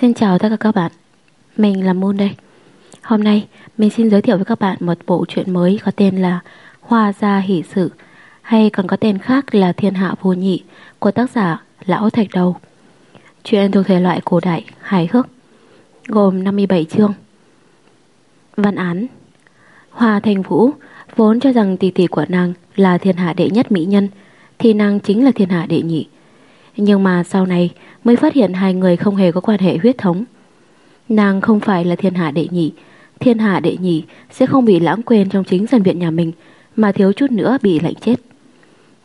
Xin chào tất cả các bạn Mình là Moon đây Hôm nay, mình xin giới thiệu với các bạn một bộ truyện mới có tên là Hoa Gia Hỷ Sự, hay còn có tên khác là Thiên Hạ Vô Nhị của tác giả Lão Thạch Đầu. Chuyện thuộc thể loại cổ đại, hài hước, gồm 57 chương. Văn án Hoa Thành Vũ vốn cho rằng tỷ tỷ của nàng là thiên hạ đệ nhất mỹ nhân, thì nàng chính là thiên hạ đệ nhị. Nhưng mà sau này mới phát hiện hai người không hề có quan hệ huyết thống. Nàng không phải là thiên hạ đệ nhị, thiên hạ đệ nhị sẽ không bị lãng quên trong chính dân viện nhà mình mà thiếu chút nữa bị lạnh chết.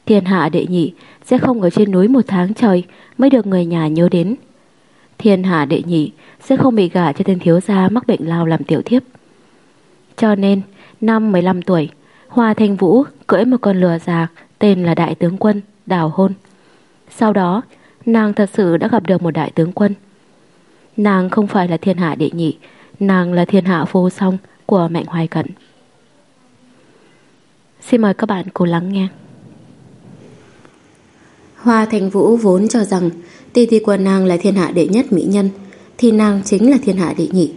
Thiên hạ đệ nhị sẽ không ở trên núi một tháng trời mới được người nhà nhớ đến. Thiên hạ đệ nhị sẽ không bị gả cho tên thiếu gia mắc bệnh lao làm tiểu thiếp. Cho nên, năm 15 tuổi, Hoa Thanh Vũ cưỡi một con lừa già tên là Đại tướng quân đào hôn. Sau đó, nàng thật sự đã gặp được một đại tướng quân. Nàng không phải là thiên hạ đệ nhị, nàng là thiên hạ vô song của Mạnh Hoài Cận. Xin mời các bạn cùng lắng nghe. Hoa Thành Vũ vốn cho rằng tỷ tỷ của nàng là thiên hạ đệ nhất mỹ nhân, thì nàng chính là thiên hạ đệ nhị.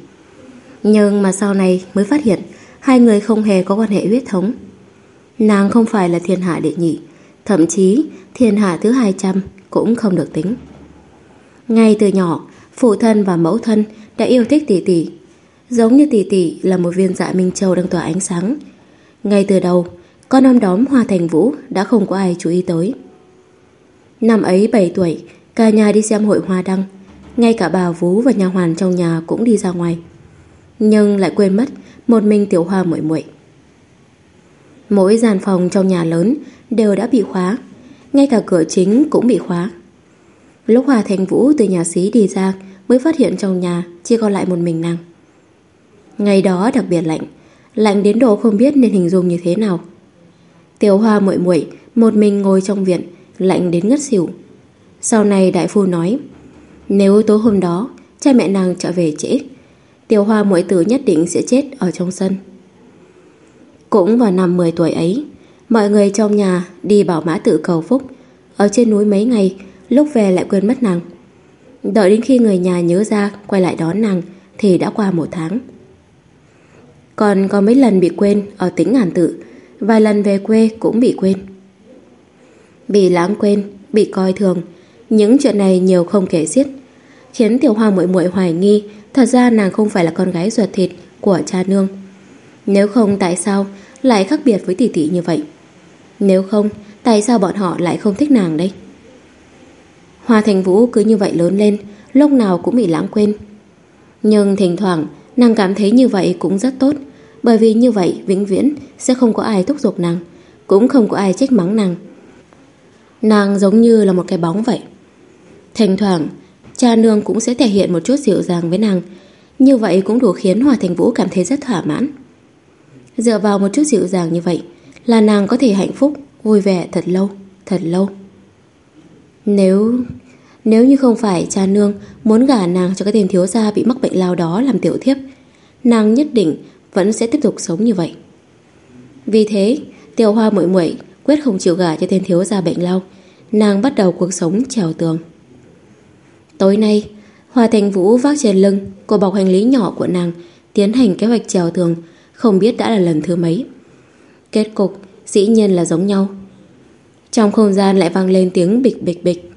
Nhưng mà sau này mới phát hiện hai người không hề có quan hệ huyết thống. Nàng không phải là thiên hạ đệ nhị, thậm chí thiên hạ thứ 200 cũng không được tính. Ngay từ nhỏ, phụ thân và mẫu thân đã yêu thích tỷ tỷ, giống như tỷ tỷ là một viên dạ minh châu đang tỏa ánh sáng. Ngay từ đầu, con ôm đóm Hoa Thành Vũ đã không có ai chú ý tới. Năm ấy 7 tuổi, cả nhà đi xem hội hoa đăng, ngay cả bà Vú và nhà hoàn trong nhà cũng đi ra ngoài. Nhưng lại quên mất một mình tiểu hoa muội muội. Mỗi gian phòng trong nhà lớn đều đã bị khóa, ngay cả cửa chính cũng bị khóa. Lúc Hòa Thành Vũ từ nhà xí đi ra mới phát hiện trong nhà chỉ còn lại một mình nàng. Ngày đó đặc biệt lạnh, lạnh đến độ không biết nên hình dung như thế nào. Tiểu Hoa muội muội một mình ngồi trong viện, lạnh đến ngất xỉu. Sau này đại phu nói, nếu tối hôm đó cha mẹ nàng trở về trễ, Tiểu Hoa muội tử nhất định sẽ chết ở trong sân. Cũng vào năm 10 tuổi ấy, mọi người trong nhà đi bảo mã tự cầu phúc, ở trên núi mấy ngày, lúc về lại quên mất nàng. Đợi đến khi người nhà nhớ ra quay lại đón nàng thì đã qua một tháng. Còn có mấy lần bị quên ở tỉnh ngàn tự, vài lần về quê cũng bị quên. Bị lãng quên, bị coi thường, những chuyện này nhiều không kể xiết, khiến Tiểu Hoa muội muội hoài nghi thật ra nàng không phải là con gái ruột thịt của cha nương. Nếu không tại sao lại khác biệt với tỷ tỷ như vậy? Nếu không, tại sao bọn họ lại không thích nàng đây? Hoa Thành Vũ cứ như vậy lớn lên, lúc nào cũng bị lãng quên. Nhưng thỉnh thoảng, nàng cảm thấy như vậy cũng rất tốt, bởi vì như vậy vĩnh viễn sẽ không có ai thúc giục nàng, cũng không có ai trách mắng nàng. Nàng giống như là một cái bóng vậy. Thỉnh thoảng, cha nương cũng sẽ thể hiện một chút dịu dàng với nàng, như vậy cũng đủ khiến Hòa Thành Vũ cảm thấy rất thỏa mãn. Dựa vào một chút dịu dàng như vậy là nàng có thể hạnh phúc, vui vẻ thật lâu, thật lâu. Nếu... Nếu như không phải cha nương muốn gả nàng cho cái tên thiếu gia bị mắc bệnh lao đó làm tiểu thiếp, nàng nhất định vẫn sẽ tiếp tục sống như vậy. Vì thế, tiểu hoa muội muội quyết không chịu gả cho tên thiếu gia bệnh lao, nàng bắt đầu cuộc sống trèo tường. Tối nay, Hoa Thành Vũ vác trên lưng cô bọc hành lý nhỏ của nàng tiến hành kế hoạch trèo tường, không biết đã là lần thứ mấy. Kết cục dĩ nhiên là giống nhau. Trong không gian lại vang lên tiếng bịch bịch bịch.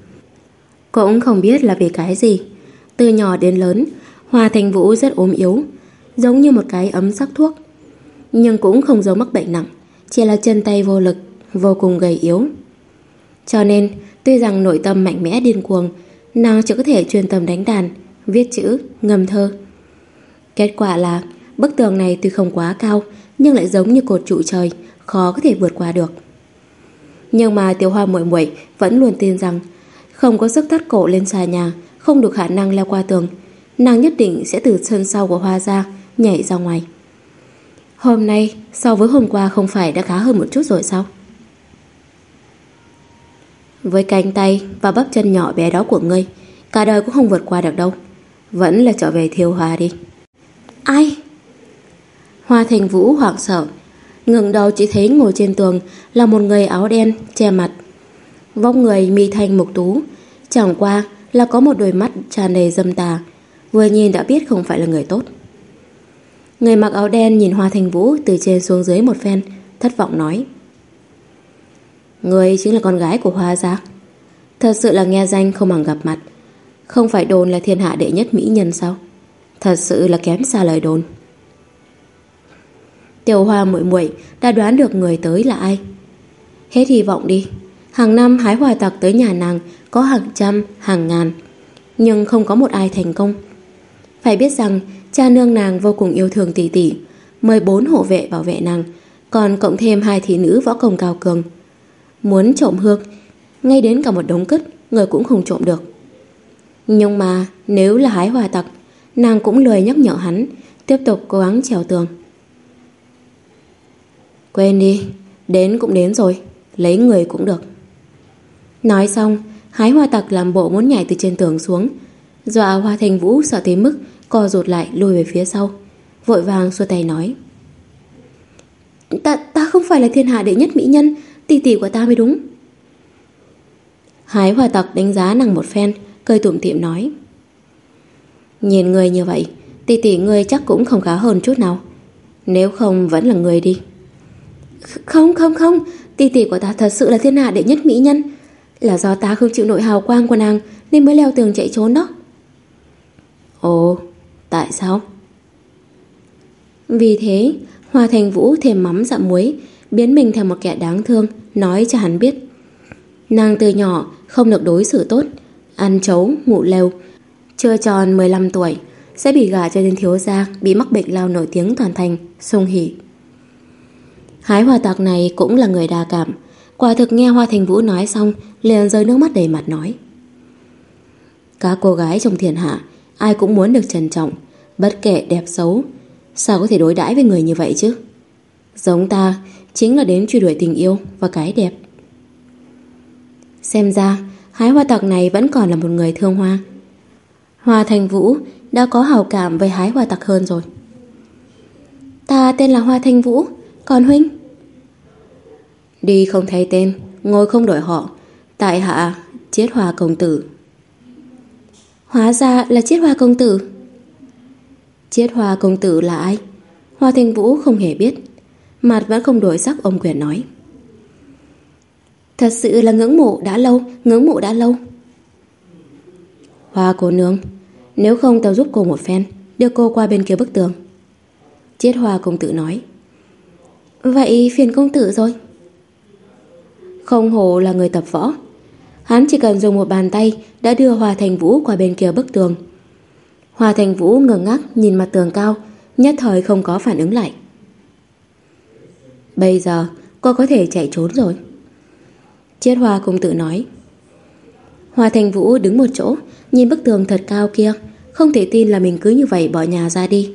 Cũng không biết là vì cái gì. Từ nhỏ đến lớn, Hoa Thành Vũ rất ốm yếu, giống như một cái ấm sắc thuốc. Nhưng cũng không giống mắc bệnh nặng, chỉ là chân tay vô lực, vô cùng gầy yếu. Cho nên, tuy rằng nội tâm mạnh mẽ điên cuồng, nàng chỉ có thể chuyên tâm đánh đàn, viết chữ, ngâm thơ. Kết quả là bức tường này tuy không quá cao, nhưng lại giống như cột trụ trời, khó có thể vượt qua được. Nhưng mà Tiểu Hoa muội muội vẫn luôn tin rằng không có sức thắt cổ lên xà nhà, không được khả năng leo qua tường, nàng nhất định sẽ từ sân sau của Hoa ra nhảy ra ngoài. Hôm nay so với hôm qua không phải đã khá hơn một chút rồi sao? Với cánh tay và bắp chân nhỏ bé đó của ngươi, cả đời cũng không vượt qua được đâu. Vẫn là trở về thiêu hòa đi. Ai? Hoa Thành Vũ hoảng sợ, ngừng đầu chỉ thấy ngồi trên tường là một người áo đen che mặt. Vóc người mi thanh mục tú, chẳng qua là có một đôi mắt tràn đầy dâm tà, Vừa nhìn đã biết không phải là người tốt. Người mặc áo đen nhìn Hoa Thành Vũ Từ trên xuống dưới một phen Thất vọng nói Người chính là con gái của Hoa gia. Thật sự là nghe danh không bằng gặp mặt. Không phải đồn là thiên hạ đệ nhất mỹ nhân sao? Thật sự là kém xa lời đồn. Tiểu Hoa muội muội đã đoán được người tới là ai? Hết hy vọng đi. Hàng năm hái hoa tặc tới nhà nàng Có hàng trăm, hàng ngàn Nhưng không có một ai thành công. Phải biết rằng Cha nương nàng vô cùng yêu thương tỷ tỷ Mời bốn hộ vệ bảo vệ nàng Còn cộng thêm hai thị nữ võ công cao cường. Muốn trộm hương Ngay đến cả một đống cất Người cũng không trộm được. Nhưng mà nếu là hái hoa tặc Nàng cũng lười nhắc nhở hắn Tiếp tục cố gắng trèo tường. Quên đi Đến cũng đến rồi Lấy người cũng được. Nói xong Hái hoa tặc làm bộ muốn nhảy từ trên tường xuống. Dọa hoa thành vũ sợ tới mức Co rụt lại lùi về phía sau Vội vàng xua tay nói. Ta, ta không phải là thiên hạ đệ nhất mỹ nhân Tỷ tỷ của ta mới đúng. Hái hoa tặc đánh giá nàng một phen Cười tủm tỉm nói. Nhìn người như vậy Tỷ tỷ người chắc cũng không khá hơn chút nào. Nếu không vẫn là người đi. Không không không. Tỷ tỷ của ta thật sự là thiên hạ đệ nhất mỹ nhân. Là do ta không chịu nội hào quang của nàng Nên mới leo tường chạy trốn đó. Ồ Tại sao? Vì thế Hoa Thành Vũ thêm mắm dặm muối Biến mình thành một kẻ đáng thương Nói cho hắn biết. Nàng từ nhỏ không được đối xử tốt Ăn chấu, ngủ lều Chưa tròn 15 tuổi Sẽ bị gả cho tên thiếu gia Bị mắc bệnh lao nổi tiếng toàn thành Sung hỉ. Hái hoa tạc này cũng là người đa cảm. Quả thực nghe Hoa Thành Vũ nói xong, liền rơi nước mắt đầy mặt nói. Các cô gái trong thiên hạ, Ai cũng muốn được trân trọng, Bất kể đẹp xấu. Sao có thể đối đãi với người như vậy chứ? Giống ta, Chính là đến truy đuổi tình yêu và cái đẹp. Xem ra, Hái hoa tặc này vẫn còn là một người thương hoa. Hoa Thành Vũ Đã có hào cảm với hái hoa tặc hơn rồi. Ta tên là Hoa Thanh Vũ còn Huynh? Đi không thay tên Ngồi không đổi họ. Tại hạ Chiết Hoa Công Tử. Hóa ra là Chiết Hoa Công Tử. Chiết Hoa Công Tử là ai? Hoa Thanh Vũ không hề biết. Mặt vẫn không đổi sắc ông quyền nói. Thật sự là ngưỡng mộ đã lâu Ngưỡng mộ đã lâu. Hoa cô nương Nếu không tao giúp cô một phen Đưa cô qua bên kia bức tường. Chiết Hoa công tử nói Vậy phiền công tử rồi. Không hồ là người tập võ. Hắn chỉ cần dùng một bàn tay Đã đưa hòa Thành Vũ qua bên kia bức tường. Hòa Thành Vũ ngơ ngác Nhìn mặt tường cao, Nhất thời không có phản ứng lại. Bây giờ, cô có thể chạy trốn rồi. Chiết Hoa công tử nói. Hòa Thành Vũ đứng một chỗ, Nhìn bức tường thật cao kia, Không thể tin là mình cứ như vậy bỏ nhà ra đi.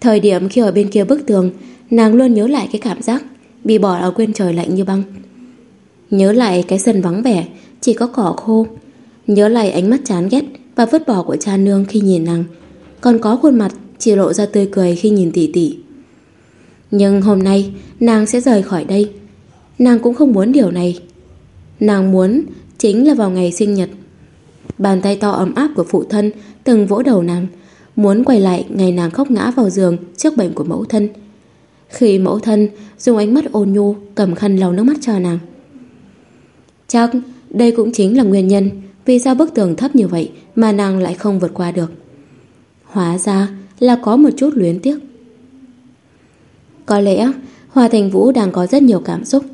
Thời điểm khi ở bên kia bức tường Nàng luôn nhớ lại cái cảm giác Bị bỏ ở quên trời lạnh như băng. Nhớ lại cái sân vắng vẻ, Chỉ có cỏ khô. Nhớ lại ánh mắt chán ghét Và vứt bỏ của cha nương khi nhìn nàng. Còn có khuôn mặt chỉ lộ ra tươi cười khi nhìn tỷ tỷ Nhưng hôm nay, Nàng sẽ rời khỏi đây. Nàng cũng không muốn điều này. Nàng muốn chính là vào ngày sinh nhật. Bàn tay to ấm áp của phụ thân Từng vỗ đầu nàng, Muốn quay lại ngày nàng khóc ngã vào giường Trước bệnh của mẫu thân. Khi mẫu thân dùng ánh mắt ôn nhu Cầm khăn lau nước mắt cho nàng. Chắc đây cũng chính là nguyên nhân Vì sao bức tường thấp như vậy Mà nàng lại không vượt qua được. Hóa ra là có một chút luyến tiếc. Có lẽ Hoa Thành Vũ đang có rất nhiều cảm xúc,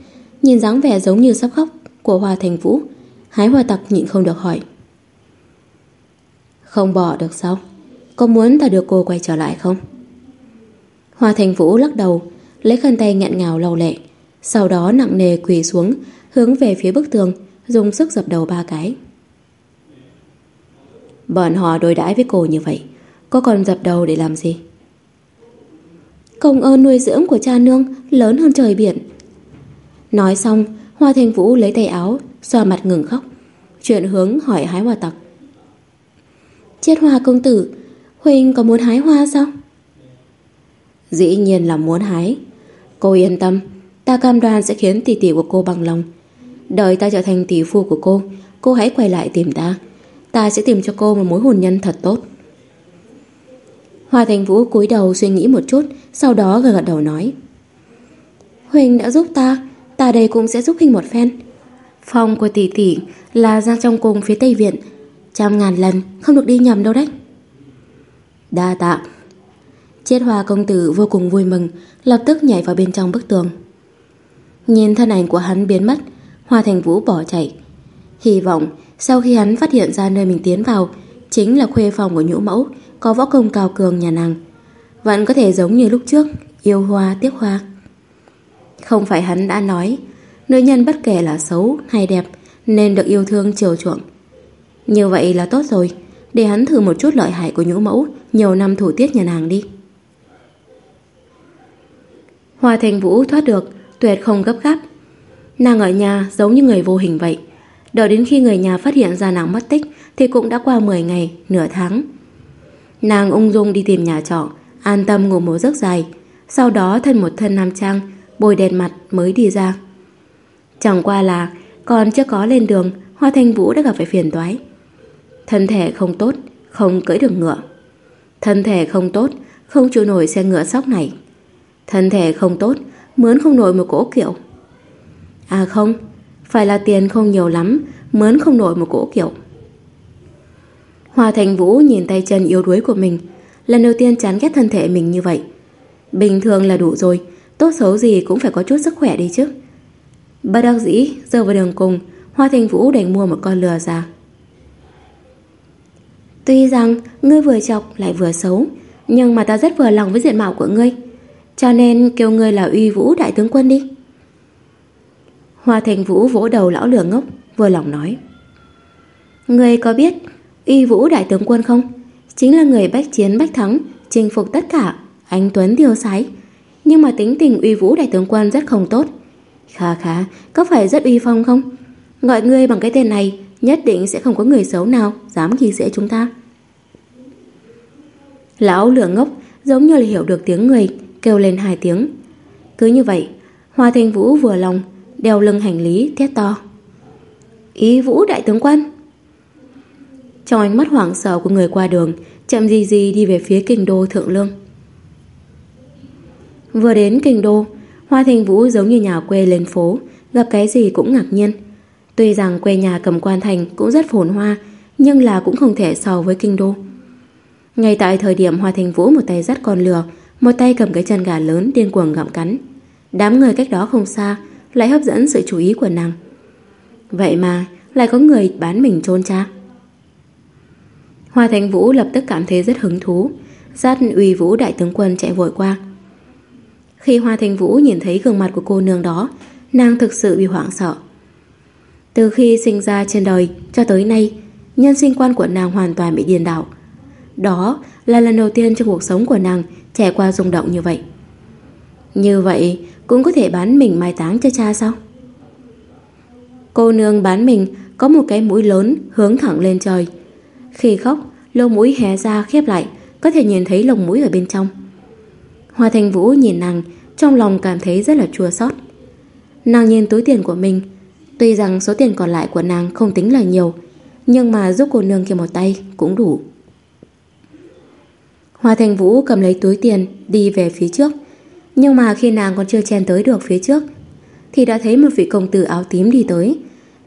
Nhìn dáng vẻ giống như sắp khóc Của Hoa Thành Vũ, Hái hoa tặc nhịn không được hỏi. Không bỏ được sao? Có muốn ta đưa cô quay trở lại không? Hoa Thành Vũ lắc đầu, Lấy khăn tay nghẹn ngào lau lệ, Sau đó nặng nề quỳ xuống, Hướng về phía bức tường, Dùng sức dập đầu ba cái. Bọn họ đối đãi với cô như vậy Cô còn dập đầu để làm gì? Công ơn nuôi dưỡng của cha nương Lớn hơn trời biển. Nói xong, Hoa Thành Vũ lấy tay áo, Xoa mặt ngừng khóc Chuyện hướng hỏi hái hoa tặc. Chết hoa công tử Huynh có muốn hái hoa sao? Dĩ nhiên là muốn hái Cô yên tâm Ta cam đoan sẽ khiến tỷ tỷ của cô bằng lòng Đợi ta trở thành tỷ phu của cô Cô hãy quay lại tìm ta Ta sẽ tìm cho cô một mối hôn nhân thật tốt Hoa Thành Vũ cúi đầu suy nghĩ một chút, sau đó gật gật đầu nói. Huỳnh đã giúp ta, ta đây cũng sẽ giúp Huỳnh một phen. Phòng của tỷ tỷ là ra trong cùng phía Tây Viện, trăm ngàn lần không được đi nhầm đâu đấy. Đa tạ. Chết hoa công tử vô cùng vui mừng, lập tức nhảy vào bên trong bức tường. Nhìn thân ảnh của hắn biến mất, Hoa Thành Vũ bỏ chạy. Hy vọng sau khi hắn phát hiện ra nơi mình tiến vào chính là khuê phòng của nhũ mẫu có võ công cao cường nhà nàng. Vẫn có thể giống như lúc trước, yêu hoa tiếc hoa. Không phải hắn đã nói, nữ nhân bất kể là xấu hay đẹp nên được yêu thương chiều chuộng. Như vậy là tốt rồi, để hắn thử một chút lợi hại của nhũ mẫu nhiều năm thủ tiết nhà nàng đi. Hoa Thành Vũ thoát được, tuyệt không gấp gáp. Nàng ở nhà giống như người vô hình vậy. Đợi đến khi người nhà phát hiện ra nàng mất tích thì cũng đã qua 10 ngày, nửa tháng. Nàng ung dung đi tìm nhà trọ, an tâm ngủ một giấc dài, sau đó thân một thân nam trang, bôi đèn mặt mới đi ra. Chẳng qua là còn chưa có lên đường, Hoa Thanh Vũ đã gặp phải phiền toái. Thân thể không tốt, không cưỡi được ngựa. Thân thể không tốt, không chịu nổi xe ngựa sóc này. Thân thể không tốt, mướn không nổi một cỗ kiểu. À không, phải là tiền không nhiều lắm, mướn không nổi một cỗ kiểu. Hoa Thành Vũ nhìn tay chân yếu đuối của mình, lần đầu tiên chán ghét thân thể mình như vậy. Bình thường là đủ rồi, tốt xấu gì cũng phải có chút sức khỏe đi chứ. Bất đắc dĩ, giờ vào đường cùng, Hoa Thành Vũ đành mua một con lừa ra. Tuy rằng ngươi vừa chọc lại vừa xấu, nhưng mà ta rất vừa lòng với diện mạo của ngươi, cho nên kêu ngươi là uy vũ đại tướng quân đi. Hoa Thành Vũ vỗ đầu lão lửa ngốc, vừa lòng nói. Ngươi có biết uy Vũ Đại tướng quân không? Chính là người bách chiến bách thắng, chinh phục tất cả, anh Tuấn tiêu sái. Nhưng mà tính tình uy vũ đại tướng quân rất không tốt. Khá khá, có phải rất uy phong không? Gọi ngươi bằng cái tên này, nhất định sẽ không có người xấu nào dám ghi dễ chúng ta. Lão lửa ngốc giống như là hiểu được tiếng người, kêu lên hai tiếng. Cứ như vậy, Hoa Thanh Vũ vừa lòng, đeo lưng hành lý, thét to. Ý Vũ đại tướng quân! Trong ánh mắt hoảng sợ của người qua đường Chậm gì gì đi về phía kinh đô Thượng Lương Vừa đến kinh đô Hoa Thanh Vũ giống như nhà quê lên phố Gặp cái gì cũng ngạc nhiên Tuy rằng quê nhà cầm quan thành cũng rất phồn hoa Nhưng là cũng không thể so với kinh đô Ngay tại thời điểm Hoa Thành Vũ một tay dắt con lừa một tay cầm cái chân gà lớn điên cuồng gặm cắn Đám người cách đó không xa Lại hấp dẫn sự chú ý của nàng Vậy mà lại có người bán mình trôn cha Hoa Thành Vũ lập tức cảm thấy rất hứng thú, dắt uy vũ đại tướng quân chạy vội qua. Khi Hoa Thành Vũ nhìn thấy gương mặt của cô nương đó, nàng thực sự bị hoảng sợ. Từ khi sinh ra trên đời cho tới nay, nhân sinh quan của nàng hoàn toàn bị điên đảo. Đó là lần đầu tiên trong cuộc sống của nàng trải qua rung động như vậy. Như vậy cũng có thể bán mình mai táng cho cha sao? Cô nương bán mình có một cái mũi lớn hướng thẳng lên trời, khi khóc, lỗ mũi hé ra khép lại, có thể nhìn thấy lồng mũi ở bên trong. Hoa Thành Vũ nhìn nàng, trong lòng cảm thấy rất là chua xót. Nàng nhìn túi tiền của mình, tuy rằng số tiền còn lại của nàng không tính là nhiều, nhưng mà giúp cô nương kia một tay cũng đủ. Hoa Thành Vũ cầm lấy túi tiền đi về phía trước, nhưng mà khi nàng còn chưa chen tới được phía trước thì đã thấy một vị công tử áo tím đi tới.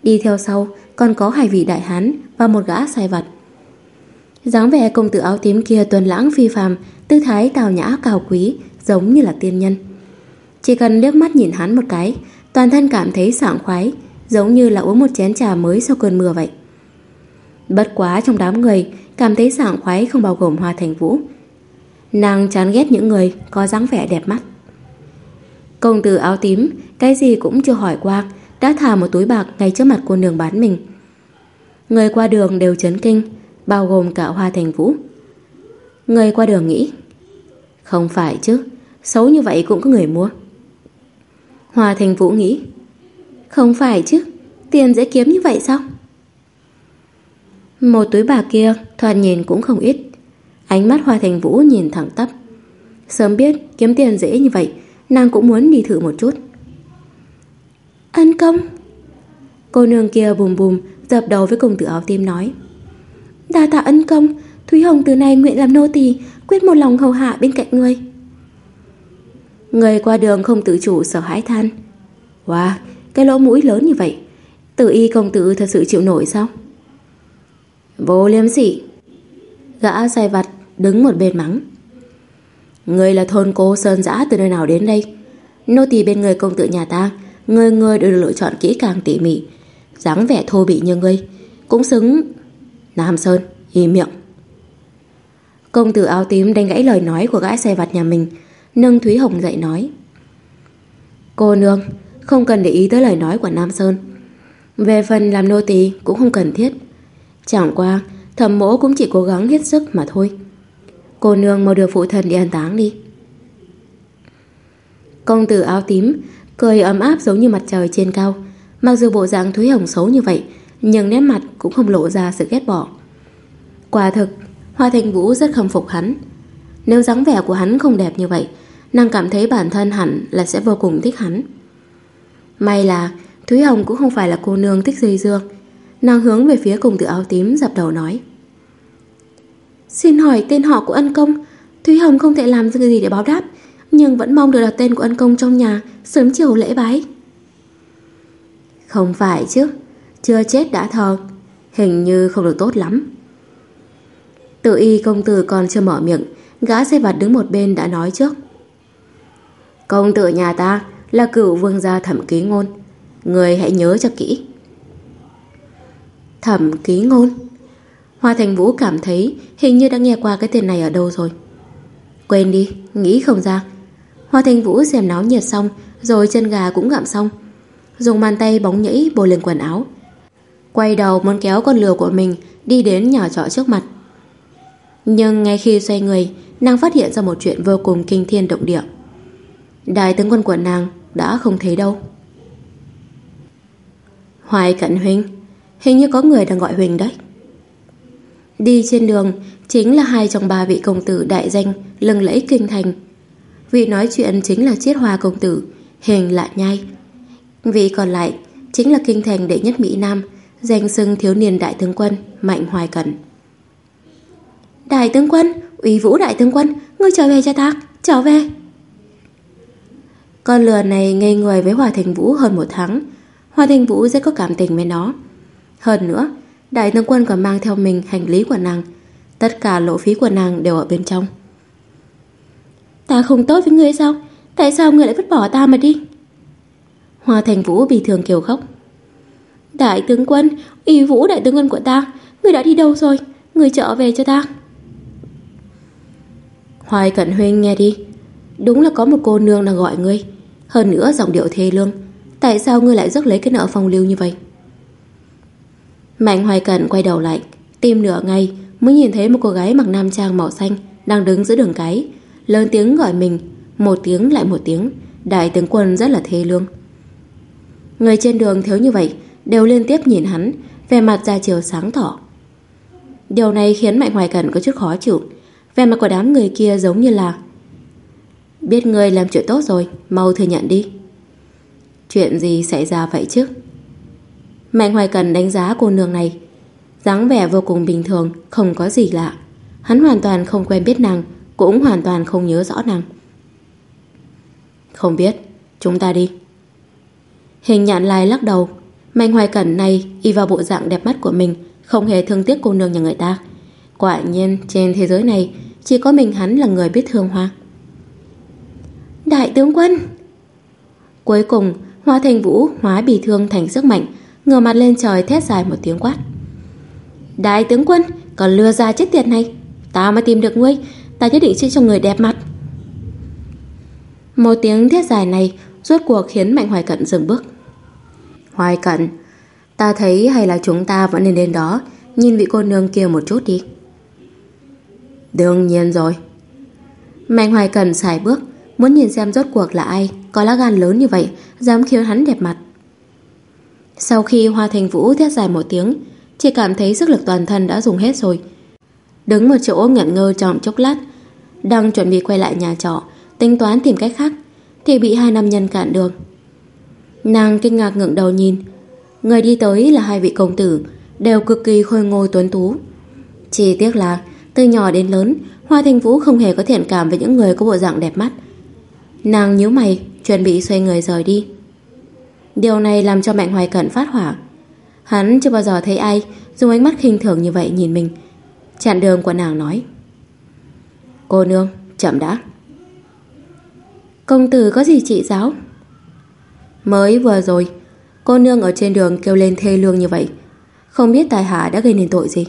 Đi theo sau còn có hai vị đại hán và một gã sai vặt dáng vẻ công tử áo tím kia tuần lãng phi phàm, tư thái tào nhã cao quý, giống như là tiên nhân. Chỉ cần liếc mắt nhìn hắn một cái, toàn thân cảm thấy sảng khoái, giống như là uống một chén trà mới sau cơn mưa vậy. Bất quá trong đám người, cảm thấy sảng khoái không bao gồm Hoa Thành Vũ. Nàng chán ghét những người có dáng vẻ đẹp mắt. Công tử áo tím, cái gì cũng chưa hỏi qua, đã thả một túi bạc ngay trước mặt cô nương bán mình. Người qua đường đều chấn kinh, bao gồm cả Hoa Thành Vũ. Người qua đường nghĩ, không phải chứ, xấu như vậy cũng có người mua. Hoa Thành Vũ nghĩ, không phải chứ, tiền dễ kiếm như vậy sao? Một túi bạc kia thoạt nhìn cũng không ít. Ánh mắt Hoa Thành Vũ nhìn thẳng tắp. Sớm biết kiếm tiền dễ như vậy, nàng cũng muốn đi thử một chút. Ân công! Cô nương kia bùm bùm dập đầu với công tử áo tim nói. Đa tạ ân công, Thúy Hồng từ nay nguyện làm nô tỳ, quyết một lòng hầu hạ bên cạnh người. Người qua đường không tự chủ sợ hãi than. Wow, cái lỗ mũi lớn như vậy, tự y công tử thật sự chịu nổi sao? Vô liêm sỉ. Gã sai vặt đứng một bên mắng. Người là thôn cô sơn dã từ nơi nào đến đây? Nô tỳ bên người công tử nhà ta, người người đều được lựa chọn kỹ càng tỉ mỉ, dáng vẻ thô bị như ngươi, cũng xứng. Nam Sơn, im miệng. Công tử áo tím đánh gãy lời nói của gã xe vặt nhà mình, nâng Thúy Hồng dậy nói. Cô nương, không cần để ý tới lời nói của Nam Sơn. Về phần làm nô tỳ cũng không cần thiết. Chẳng qua, thẩm mỗ cũng chỉ cố gắng hết sức mà thôi. Cô nương mau đưa phụ thân đi an táng đi. Công tử áo tím cười ấm áp giống như mặt trời trên cao. Mặc dù bộ dạng Thúy Hồng xấu như vậy, nhưng nét mặt cũng không lộ ra sự ghét bỏ. Quả thực, Hoa Thành Vũ rất khâm phục hắn. Nếu dáng vẻ của hắn không đẹp như vậy, nàng cảm thấy bản thân hẳn là sẽ vô cùng thích hắn. May là Thúy Hồng cũng không phải là cô nương thích dây dương. Nàng hướng về phía công tử áo tím dập đầu nói. Xin hỏi tên họ của ân công. Thúy Hồng không thể làm gì để báo đáp, Nhưng vẫn mong được đặt tên của ân công trong nhà Sớm chiều lễ bái. Không phải chứ, Chưa chết đã thờ, Hình như không được tốt lắm. Tự y công tử còn chưa mở miệng, Gã xe vặt đứng một bên đã nói trước. Công tử nhà ta Là cửu vương gia thẩm ký ngôn, Người hãy nhớ cho kỹ. Thẩm ký ngôn? Hoa Thành Vũ cảm thấy hình như đã nghe qua cái tên này ở đâu rồi. Quên đi, nghĩ không ra. Hoa Thành Vũ xem náo nhiệt xong, rồi chân gà cũng gặm xong. Dùng bàn tay bóng nhảy bôi lên quần áo. Quay đầu muốn kéo con lừa của mình đi đến nhỏ trọ trước mặt. Nhưng ngay khi xoay người, nàng phát hiện ra một chuyện vô cùng kinh thiên động địa. Đại tướng quân của nàng đã không thấy đâu. Hoài cận huynh, hình như có người đang gọi huynh đấy. Đi trên đường chính là hai trong ba vị công tử đại danh lừng lẫy kinh thành. Vị nói chuyện chính là chiết hoa công tử, hình lạ nhai. Vị còn lại chính là kinh thành đệ nhất Mỹ Nam, danh xưng thiếu niên đại tướng quân Mạnh Hoài Cẩn. Đại tướng quân, uy vũ đại tướng quân, ngươi trở về cho ta, trở về. Con lừa này ngây người với Hòa Thành Vũ hơn một tháng. Hòa Thành Vũ rất có cảm tình với nó. Hơn nữa, Đại tướng quân còn mang theo mình hành lý của nàng. Tất cả lộ phí của nàng đều ở bên trong. Ta không tốt với ngươi sao? Tại sao ngươi lại vứt bỏ ta mà đi? Hoa thành vũ bị thường kiều khóc. Đại tướng quân, Y vũ đại tướng quân của ta, Ngươi đã đi đâu rồi? Ngươi trở về cho ta. Hoài cận huynh nghe đi. Đúng là có một cô nương đang gọi ngươi. Hơn nữa giọng điệu thê lương. Tại sao ngươi lại rước lấy cái nợ phong lưu như vậy? Mạnh Hoài Cận quay đầu lại, Tìm nửa ngày mới nhìn thấy một cô gái mặc nam trang màu xanh Đang đứng giữa đường cái. Lớn tiếng gọi mình, Một tiếng lại một tiếng, Đại tướng quân rất là thê lương. Người trên đường thiếu như vậy, Đều liên tiếp nhìn hắn Về mặt ra chiều sáng tỏ. Điều này khiến Mạnh Hoài Cận có chút khó chịu Về mặt của đám người kia giống như là, Biết người làm chuyện tốt rồi, Mau thừa nhận đi. Chuyện gì xảy ra vậy chứ? Mạnh Hoài Cần đánh giá cô nương này. dáng vẻ vô cùng bình thường, Không có gì lạ. Hắn hoàn toàn không quen biết nàng, Cũng hoàn toàn không nhớ rõ nàng. Không biết, Chúng ta đi. Hình nhạn lai lắc đầu. Mạnh Hoài Cẩn này y vào bộ dạng đẹp mắt của mình, Không hề thương tiếc cô nương nhà người ta. Quả nhiên, trên thế giới này, Chỉ có mình hắn là người biết thương hoa. Đại tướng quân! Cuối cùng, Hoa Thành Vũ hóa bị thương thành sức mạnh ngửa mặt lên trời thét dài một tiếng quát. Đại tướng quân, còn lừa ra chết tiệt này. Ta mà tìm được ngươi, ta nhất định sẽ cho người đẹp mặt. Một tiếng thét dài này rốt cuộc khiến Mạnh Hoài Cận dừng bước. Hoài Cận, ta thấy hay là chúng ta vẫn nên đến đó nhìn vị cô nương kia một chút đi. Đương nhiên rồi. Mạnh Hoài Cận xài bước, muốn nhìn xem rốt cuộc là ai có lá gan lớn như vậy, dám khiến hắn đẹp mặt. Sau khi Hoa Thành Vũ thét dài một tiếng, chỉ cảm thấy sức lực toàn thân đã dùng hết rồi. Đứng một chỗ ngẩn ngơ trong chốc lát, đang chuẩn bị quay lại nhà trọ, tính toán tìm cách khác, thì bị hai nam nhân cản đường. Nàng kinh ngạc ngẩng đầu nhìn, người đi tới là hai vị công tử, đều cực kỳ khôi ngô tuấn tú. Chỉ tiếc là Từ nhỏ đến lớn, Hoa Thành Vũ không hề có thiện cảm với những người có bộ dạng đẹp mắt. Nàng nhíu mày, chuẩn bị xoay người rời đi. Điều này làm cho Mạnh Hoài Cận phát hỏa. Hắn chưa bao giờ thấy ai dùng ánh mắt khinh thường như vậy nhìn mình. Chặn đường của nàng nói. Cô nương, chậm đã. Công tử có gì trị giáo? Mới vừa rồi, cô nương ở trên đường kêu lên thê lương như vậy. Không biết tài hạ đã gây nên tội gì.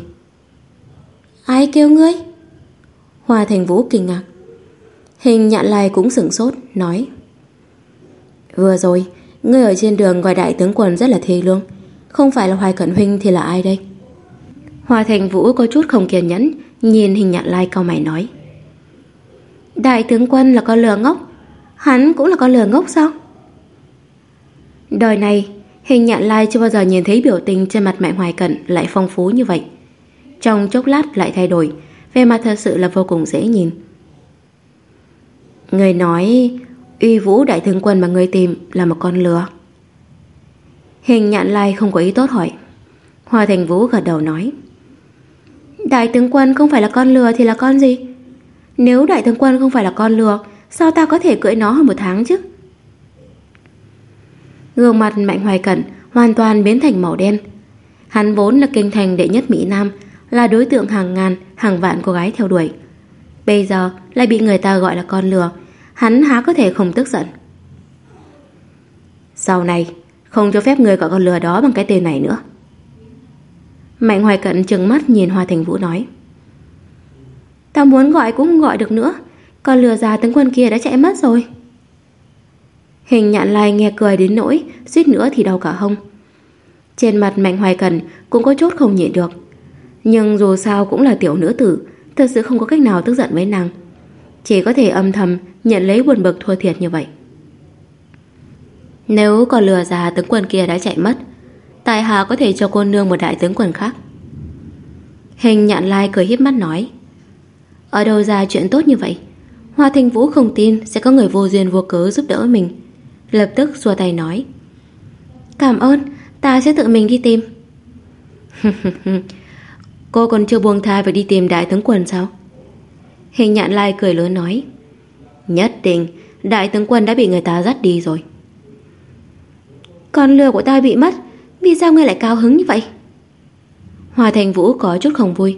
Ai kêu ngươi? Hoa Thành Vũ kinh ngạc. Hình nhạn lai cũng sửng sốt, nói. Vừa rồi, người ở trên đường gọi đại tướng quân rất là thê lương. Không phải là Hoài Cận Huynh thì là ai đây? Hoa Thành Vũ có chút không kiên nhẫn, nhìn hình nhạn lai cao mày nói. Đại tướng quân là con lừa ngốc, hắn cũng là con lừa ngốc sao? Đời này, hình nhạn lai chưa bao giờ nhìn thấy biểu tình trên mặt mẹ Hoài Cận lại phong phú như vậy. Trong chốc lát lại thay đổi, về mặt thật sự là vô cùng dễ nhìn. Người nói uy vũ đại tướng quân mà người tìm là một con lừa. Hình nhạn lai không có ý tốt hỏi. Hoa Thành Vũ gật đầu nói. Đại tướng quân không phải là con lừa thì là con gì? Nếu đại tướng quân không phải là con lừa, sao ta có thể cưỡi nó hơn một tháng chứ? Gương mặt Mạnh Hoài Cẩn hoàn toàn biến thành màu đen. Hắn vốn là kinh thành đệ nhất Mỹ Nam, là đối tượng hàng ngàn, hàng vạn cô gái theo đuổi. Bây giờ lại bị người ta gọi là con lừa, hắn há có thể không tức giận. Sau này, không cho phép người gọi con lừa đó bằng cái tên này nữa. Mạnh Hoài Cận trừng mắt nhìn Hoa Thành Vũ nói. Tao muốn gọi cũng không gọi được nữa, con lừa già tướng quân kia đã chạy mất rồi. Hình nhạn lai nghe cười đến nỗi, suýt nữa thì đau cả hông. Trên mặt Mạnh Hoài cần cũng có chút không nhịn được. Nhưng dù sao cũng là tiểu nữ tử, thật sự không có cách nào tức giận với nàng. Chỉ có thể âm thầm nhận lấy buồn bực thua thiệt như vậy. Nếu còn lừa già tướng quân kia đã chạy mất, tại hạ có thể cho cô nương một đại tướng quân khác. Hình nhạn lai cười hiếp mắt nói. Ở đâu ra chuyện tốt như vậy? Hoa Thanh Vũ không tin sẽ có người vô duyên vô cớ giúp đỡ mình. Lập tức xua tay nói. Cảm ơn, ta sẽ tự mình đi tìm. Cô còn chưa buông tha phải đi tìm đại tướng quân sao? Hình nhạn lai cười lớn nói. Nhất định, đại tướng quân đã bị người ta dắt đi rồi. Con lừa của ta bị mất, vì sao ngươi lại cao hứng như vậy? Hòa Thành Vũ có chút không vui.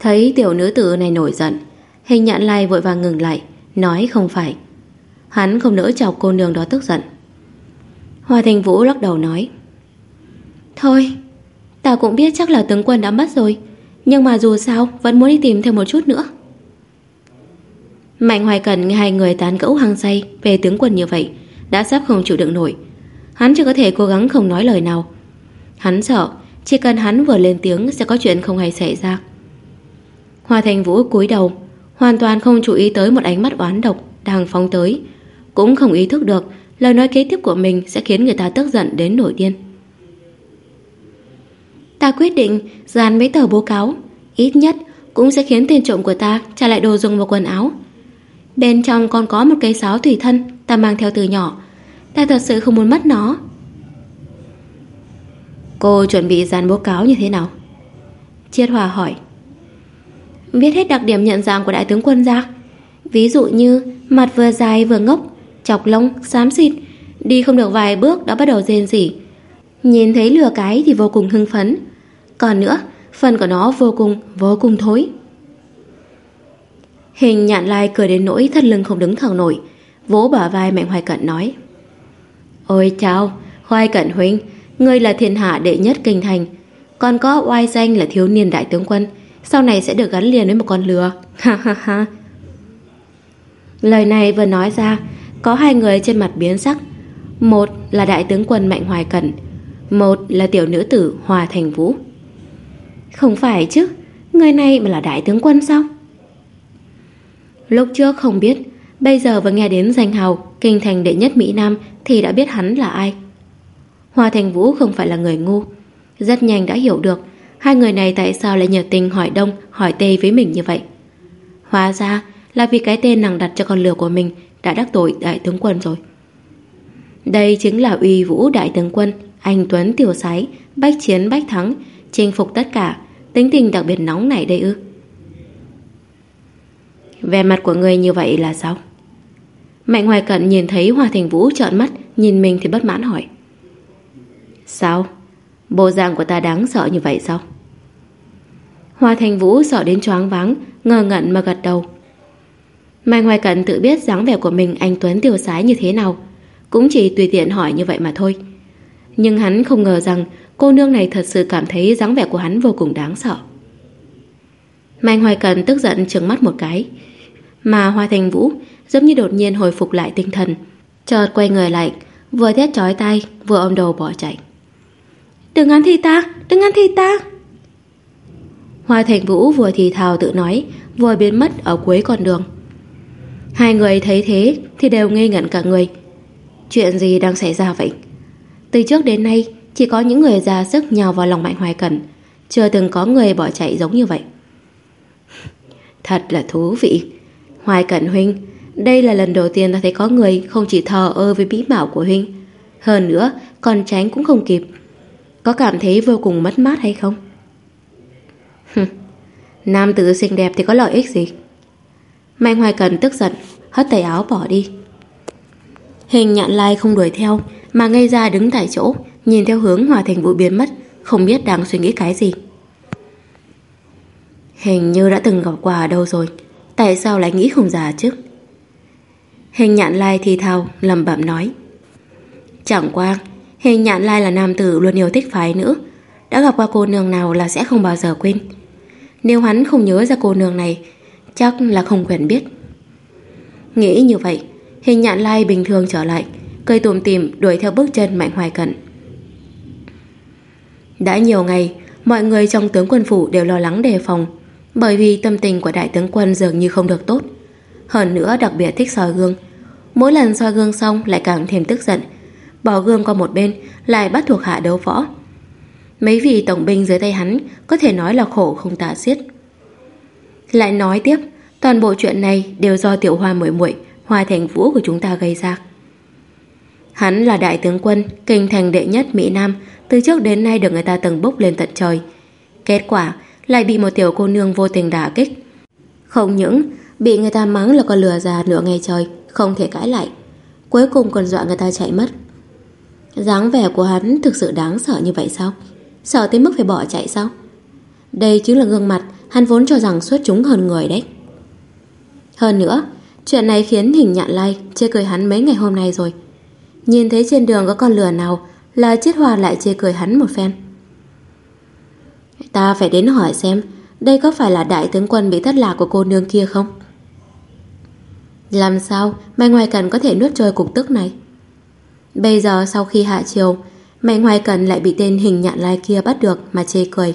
Thấy tiểu nữ tử này nổi giận, hình nhạn lai vội vàng ngừng lại, nói không phải. Hắn không nỡ chọc cô nương đó tức giận. Hòa Thành Vũ lắc đầu nói. Thôi, Ta cũng biết chắc là tướng quân đã mất rồi Nhưng mà dù sao Vẫn muốn đi tìm thêm một chút nữa Mạnh Hoài Cần nghe hai người tán gẫu hăng say Về tướng quân như vậy, Đã sắp không chịu đựng nổi. Hắn chỉ có thể cố gắng không nói lời nào. Hắn sợ, Chỉ cần hắn vừa lên tiếng Sẽ có chuyện không hay xảy ra. Hoa Thành Vũ cúi đầu, Hoàn toàn không chú ý tới một ánh mắt oán độc Đang phóng tới. Cũng không ý thức được Lời nói kế tiếp của mình sẽ khiến người ta tức giận đến nổi điên. Ta quyết định dàn mấy tờ bố cáo, Ít nhất cũng sẽ khiến tên trộm của ta trả lại đồ dùng và quần áo. Bên trong còn có một cây sáo thủy thân Ta mang theo từ nhỏ. Ta thật sự không muốn mất nó. Cô chuẩn bị dàn bố cáo như thế nào? Chiết Hòa hỏi. Viết hết đặc điểm nhận dạng của đại tướng quân ra. Ví dụ như Mặt vừa dài vừa ngốc Chọc lông, xám xịt Đi không được vài bước đã bắt đầu rên rỉ. Nhìn thấy lừa cái thì vô cùng hưng phấn. Còn nữa, phần của nó vô cùng, vô cùng thối. Hình nhạn lai cười đến nỗi thắt lưng không đứng thẳng nổi, vỗ bả vai Mạnh Hoài Cận nói. Ôi chào, Hoài Cận Huynh, ngươi là thiên hạ đệ nhất kinh thành, còn có oai danh là thiếu niên đại tướng quân, sau này sẽ được gắn liền với một con lừa. Ha ha ha. Lời này vừa nói ra, có hai người trên mặt biến sắc. Một là đại tướng quân Mạnh Hoài Cận, một là tiểu nữ tử Hòa Thành Vũ. Không phải chứ Người này mà là đại tướng quân sao Lúc trước không biết, Bây giờ vừa nghe đến danh hào Kinh thành đệ nhất Mỹ Nam Thì đã biết hắn là ai. Hoa Thành Vũ không phải là người ngu, Rất nhanh đã hiểu được Hai người này tại sao lại nhờ tình hỏi đông, Hỏi tây với mình như vậy. Hóa ra là vì cái tên nàng đặt cho con lừa của mình Đã đắc tội đại tướng quân rồi. Đây chính là uy vũ đại tướng quân, Anh Tuấn tiểu sái, Bách chiến bách thắng, Chinh phục tất cả, Tính tình đặc biệt nóng này đây ư. Về mặt của người như vậy là sao? Mạnh Hoài Cận nhìn thấy Hoa Thành Vũ trợn mắt, Nhìn mình thì bất mãn hỏi Sao? Bộ dạng của ta đáng sợ như vậy sao? Hoa Thành Vũ sợ đến choáng váng, Ngờ ngẩn mà gật đầu Mạnh Hoài Cận tự biết dáng vẻ của mình Anh Tuấn tiêu sái như thế nào, Cũng chỉ tùy tiện hỏi như vậy mà thôi Nhưng hắn không ngờ rằng Cô nương này thật sự cảm thấy dáng vẻ của hắn vô cùng đáng sợ Mạnh Hoài Cần tức giận trừng mắt một cái mà Hoa Thành Vũ giống như đột nhiên hồi phục lại tinh thần, Chợt quay người lại, Vừa thét chói tay Vừa ôm đầu bỏ chạy. Đừng ăn thịt ta, Đừng ăn thịt ta! Hoa Thành Vũ vừa thì thào tự nói, Vừa biến mất ở cuối con đường. Hai người thấy thế Thì đều ngây ngẩn cả người. Chuyện gì đang xảy ra vậy? Từ trước đến nay, Chỉ có những người ra sức nhào vào lòng Mạnh Hoài Cần Chưa từng có người bỏ chạy giống như vậy. Thật là thú vị. Hoài Cẩn Huynh, Đây là lần đầu tiên ta thấy có người Không chỉ thờ ơ với bí bảo của Huynh, Hơn nữa còn tránh cũng không kịp. Có cảm thấy vô cùng mất mát hay không? Nam tử xinh đẹp thì có lợi ích gì? Mạnh Hoài cận tức giận, Hất tay áo bỏ đi. Hình nhạn lai không đuổi theo, Mà ngây ra đứng tại chỗ, Nhìn theo hướng Hòa Thành vụ biến mất, Không biết đang suy nghĩ cái gì. Hình như đã từng gặp quà ở đâu rồi Tại sao lại nghĩ không già chứ? Hình nhạn lai thì thào lầm bẩm nói. Chẳng qua Hình nhạn lai là nam tử luôn yêu thích phái nữ. Đã gặp qua cô nương nào là sẽ không bao giờ quên. Nếu hắn không nhớ ra cô nương này, Chắc là không quen biết. Nghĩ như vậy Hình nhạn lai bình thường trở lại Cây tùm tìm đuổi theo bước chân mạnh hoài cận. Đã nhiều ngày, Mọi người trong tướng quân phủ đều lo lắng đề phòng bởi vì tâm tình của đại tướng quân dường như không được tốt. Hơn nữa đặc biệt thích soi gương. Mỗi lần soi gương xong lại càng thêm tức giận. Bỏ gương qua một bên Lại bắt thuộc hạ đấu võ. Mấy vị tổng binh dưới tay hắn Có thể nói là khổ không tả xiết. Lại nói tiếp, Toàn bộ chuyện này đều do tiểu hoa muội muội, Hoa thành vũ của chúng ta gây ra. Hắn là đại tướng quân, Kinh thành đệ nhất Mỹ Nam, Từ trước đến nay được người ta từng bốc lên tận trời. Kết quả lại bị một tiểu cô nương vô tình đả kích. Không những bị người ta mắng là còn lừa già nửa ngày trời, không thể cãi lại. Cuối cùng còn dọa người ta chạy mất. dáng vẻ của hắn thực sự đáng sợ như vậy sao? Sợ tới mức phải bỏ chạy sao? Đây chính là gương mặt hắn vốn cho rằng xuất chúng hơn người đấy. Hơn nữa, chuyện này khiến hình nhạn lai chê cười hắn mấy ngày hôm nay rồi. Nhìn thấy trên đường có con lừa nào là chết hòa lại chê cười hắn một phen. Ta phải đến hỏi xem Đây có phải là đại tướng quân bị thất lạc của cô nương kia không? Làm sao Mạnh ngoài Cần có thể nuốt trôi cục tức này? Bây giờ sau khi hạ chiều Mạnh ngoài Cần lại bị tên hình nhạn lai kia bắt được Mà chê cười.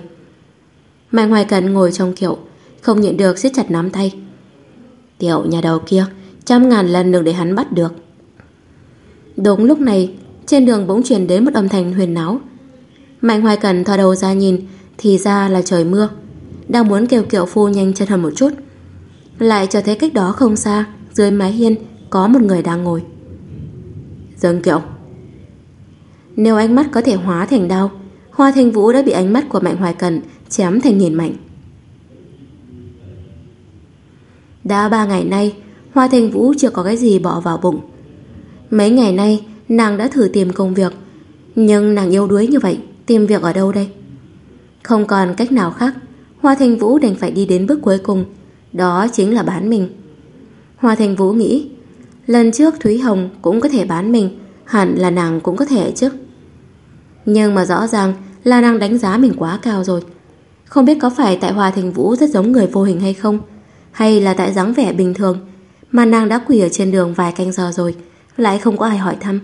Mạnh ngoài Cần ngồi trong kiệu, Không nhịn được siết chặt nắm tay. Tiểu nhà đầu kia, Trăm ngàn lần đừng để hắn bắt được. Đúng lúc này, Trên đường bỗng truyền đến một âm thanh huyền náo. Mạnh Hoài Cần thò đầu ra nhìn thì ra là trời mưa. Đang muốn kêu kiệu phu nhanh chân hơn một chút. Lại cho thấy cách đó không xa, Dưới mái hiên Có một người đang ngồi. Dâng kiệu. Nếu ánh mắt có thể hóa thành đau, Hoa Thanh Vũ đã bị ánh mắt của Mạnh Hoài Cần Chém thành nghìn mảnh. Đã ba ngày nay, Hoa Thanh Vũ chưa có cái gì bỏ vào bụng. Mấy ngày nay, Nàng đã thử tìm công việc, Nhưng nàng yêu đuối như vậy, Tìm việc ở đâu đây? Không còn cách nào khác, Hoa Thành Vũ đành phải đi đến bước cuối cùng, Đó chính là bán mình. Hoa Thành Vũ nghĩ, Lần trước Thúy Hồng cũng có thể bán mình, Hẳn là nàng cũng có thể chứ. Nhưng mà rõ ràng Là nàng đánh giá mình quá cao rồi. Không biết có phải tại Hoa Thành Vũ Rất giống người vô hình hay không, Hay là tại dáng vẻ bình thường, Mà nàng đã quỳ ở trên đường vài canh giờ rồi, Lại không có ai hỏi thăm.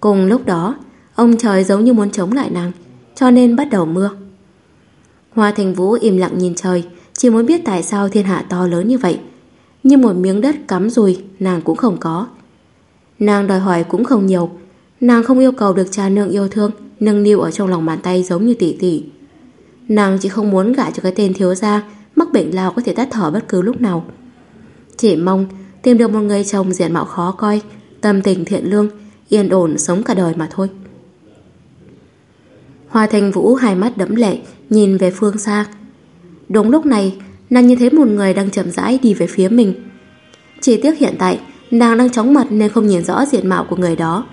Cùng lúc đó, Ông trời giống như muốn chống lại nàng, cho nên bắt đầu mưa. Hoa Thành Vũ im lặng nhìn trời, chỉ muốn biết tại sao thiên hạ to lớn như vậy. như một miếng đất cắm rùi nàng cũng không có. Nàng đòi hỏi cũng không nhiều, nàng không yêu cầu được cha nương yêu thương, nâng niu ở trong lòng bàn tay giống như tỷ tỷ. Nàng chỉ không muốn gả cho cái tên thiếu gia mắc bệnh lao có thể tắt thở bất cứ lúc nào. Chỉ mong tìm được một người chồng diện mạo khó coi, tâm tình thiện lương, yên ổn sống cả đời mà thôi. Hoa Thành Vũ hai mắt đẫm lệ nhìn về phương xa. Đúng lúc này, nàng nhìn thấy một người đang chậm rãi đi về phía mình. Chỉ tiếc hiện tại, nàng đang chóng mặt nên không nhìn rõ diện mạo của người đó.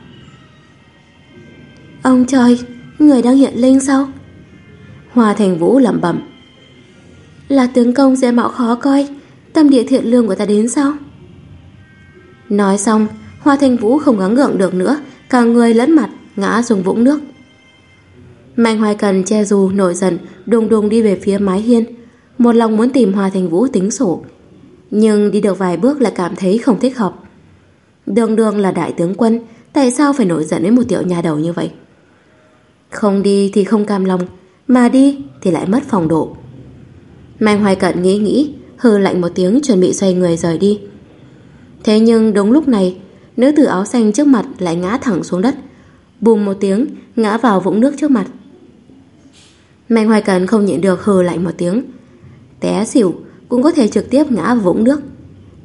Ông trời, người đang hiện linh sao? Hoa Thành Vũ lẩm bẩm. Là tướng công diện mạo khó coi, tâm địa thiện lương của ta đến sao? Nói xong, Hoa Thành Vũ không gắng gượng được nữa, cả người lẫn mặt ngã xuống vũng nước. Mạnh Hoài Cần che dù nổi giận, đùng đùng đi về phía mái hiên, một lòng muốn tìm Hoa Thành Vũ tính sổ. Nhưng đi được vài bước lại cảm thấy không thích hợp. Đường đường là đại tướng quân, tại sao phải nổi giận với một tiểu nhà đầu như vậy? Không đi thì không cam lòng, mà đi thì lại mất phòng độ. Mạnh Hoài Cận nghĩ nghĩ, hừ lạnh một tiếng chuẩn bị xoay người rời đi. Thế nhưng đúng lúc này, nữ tử áo xanh trước mặt lại ngã thẳng xuống đất. Bùm một tiếng, ngã vào vũng nước trước mặt. Mạnh Hoài Cận không nhịn được hừ lạnh một tiếng. Té xỉu, cũng có thể trực tiếp ngã vũng nước.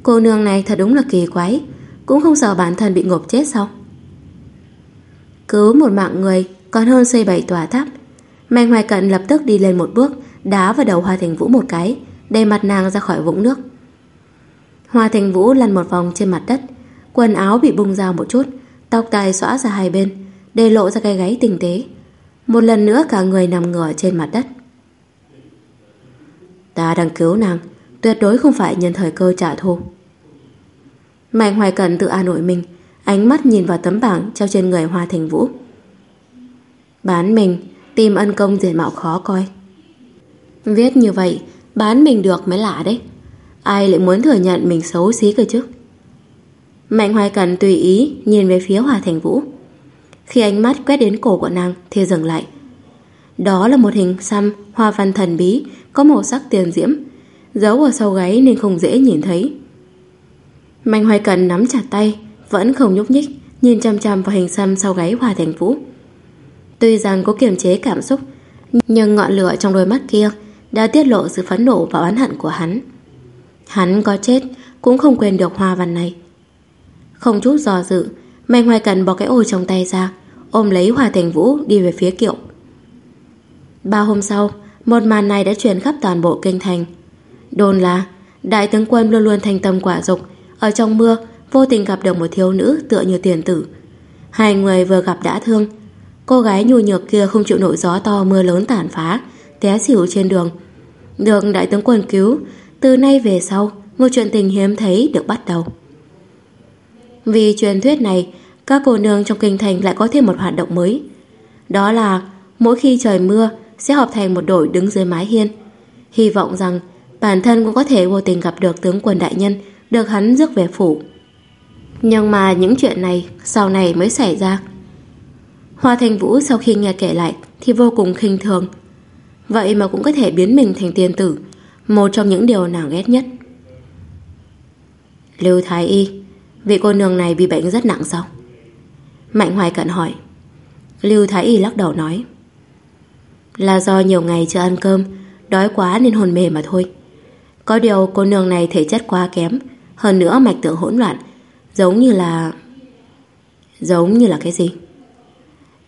Cô nương này thật đúng là kỳ quái, cũng không sợ bản thân bị ngộp chết sao? Cứu một mạng người còn hơn xây bảy tòa tháp. Mạnh Hoài Cận lập tức đi lên một bước, đá vào đầu Hoa Thành Vũ một cái, đẩy mặt nàng ra khỏi vũng nước. Hoa Thành Vũ lăn một vòng trên mặt đất, quần áo bị bung ra một chút, tóc tai xõa ra hai bên, để lộ ra cái gáy tinh tế. Một lần nữa cả người nằm ngửa trên mặt đất. Ta đang cứu nàng, tuyệt đối không phải nhân thời cơ trả thù. Mạnh Hoài cần tự an ủi mình, ánh mắt nhìn vào tấm bảng treo trên người Hoa Thành Vũ. Bán mình, tìm ân công diện mạo khó coi. Viết như vậy, bán mình được mới lạ đấy. Ai lại muốn thừa nhận mình xấu xí cơ chứ? Mạnh Hoài cần tùy ý nhìn về phía Hòa Thành Vũ. Khi ánh mắt quét đến cổ của nàng thì dừng lại. Đó là một hình xăm hoa văn thần bí có màu sắc tiền diễm, giấu ở sau gáy nên không dễ nhìn thấy. Mạnh Hoài Cần nắm chặt tay, vẫn không nhúc nhích, nhìn chăm chăm vào hình xăm sau gáy Hòa Thành Vũ. Tuy rằng có kiềm chế cảm xúc, nhưng ngọn lửa trong đôi mắt kia đã tiết lộ sự phẫn nộ và oán hận của hắn. Hắn có chết cũng không quên được hoa văn này. Không chút do dự, Mạnh Hoài Cần bỏ cái ôi trong tay ra, ôm lấy Hòa Thành Vũ đi về phía kiệu. Ba hôm sau, một màn này đã truyền khắp toàn bộ kinh thành. Đồn là đại tướng quân luôn luôn thành tâm quả dục, ở trong mưa vô tình gặp được một thiếu nữ tựa như tiền tử. Hai người vừa gặp đã thương, cô gái nhu nhược kia không chịu nổi gió to mưa lớn tàn phá, té xỉu trên đường. Được đại tướng quân cứu, từ nay về sau, một chuyện tình hiếm thấy được bắt đầu. Vì truyền thuyết này, các cô nương trong kinh thành lại có thêm một hoạt động mới. Đó là mỗi khi trời mưa sẽ họp thành một đội đứng dưới mái hiên. Hy vọng rằng bản thân cũng có thể vô tình gặp được tướng quân đại nhân được hắn rước về phủ. Nhưng mà những chuyện này sau này mới xảy ra. Hoa Thành Vũ sau khi nghe kể lại thì vô cùng khinh thường. Vậy mà cũng có thể biến mình thành tiên tử, một trong những điều nàng ghét nhất. Lưu Thái Y, vị cô nương này bị bệnh rất nặng sao? Mạnh Hoài Cận hỏi. Lưu Thái Y lắc đầu nói. Là do nhiều ngày chưa ăn cơm, đói quá nên hồn mê mà thôi. Có điều cô nương này thể chất quá kém, hơn nữa mạch tượng hỗn loạn, giống như là... Giống như là cái gì?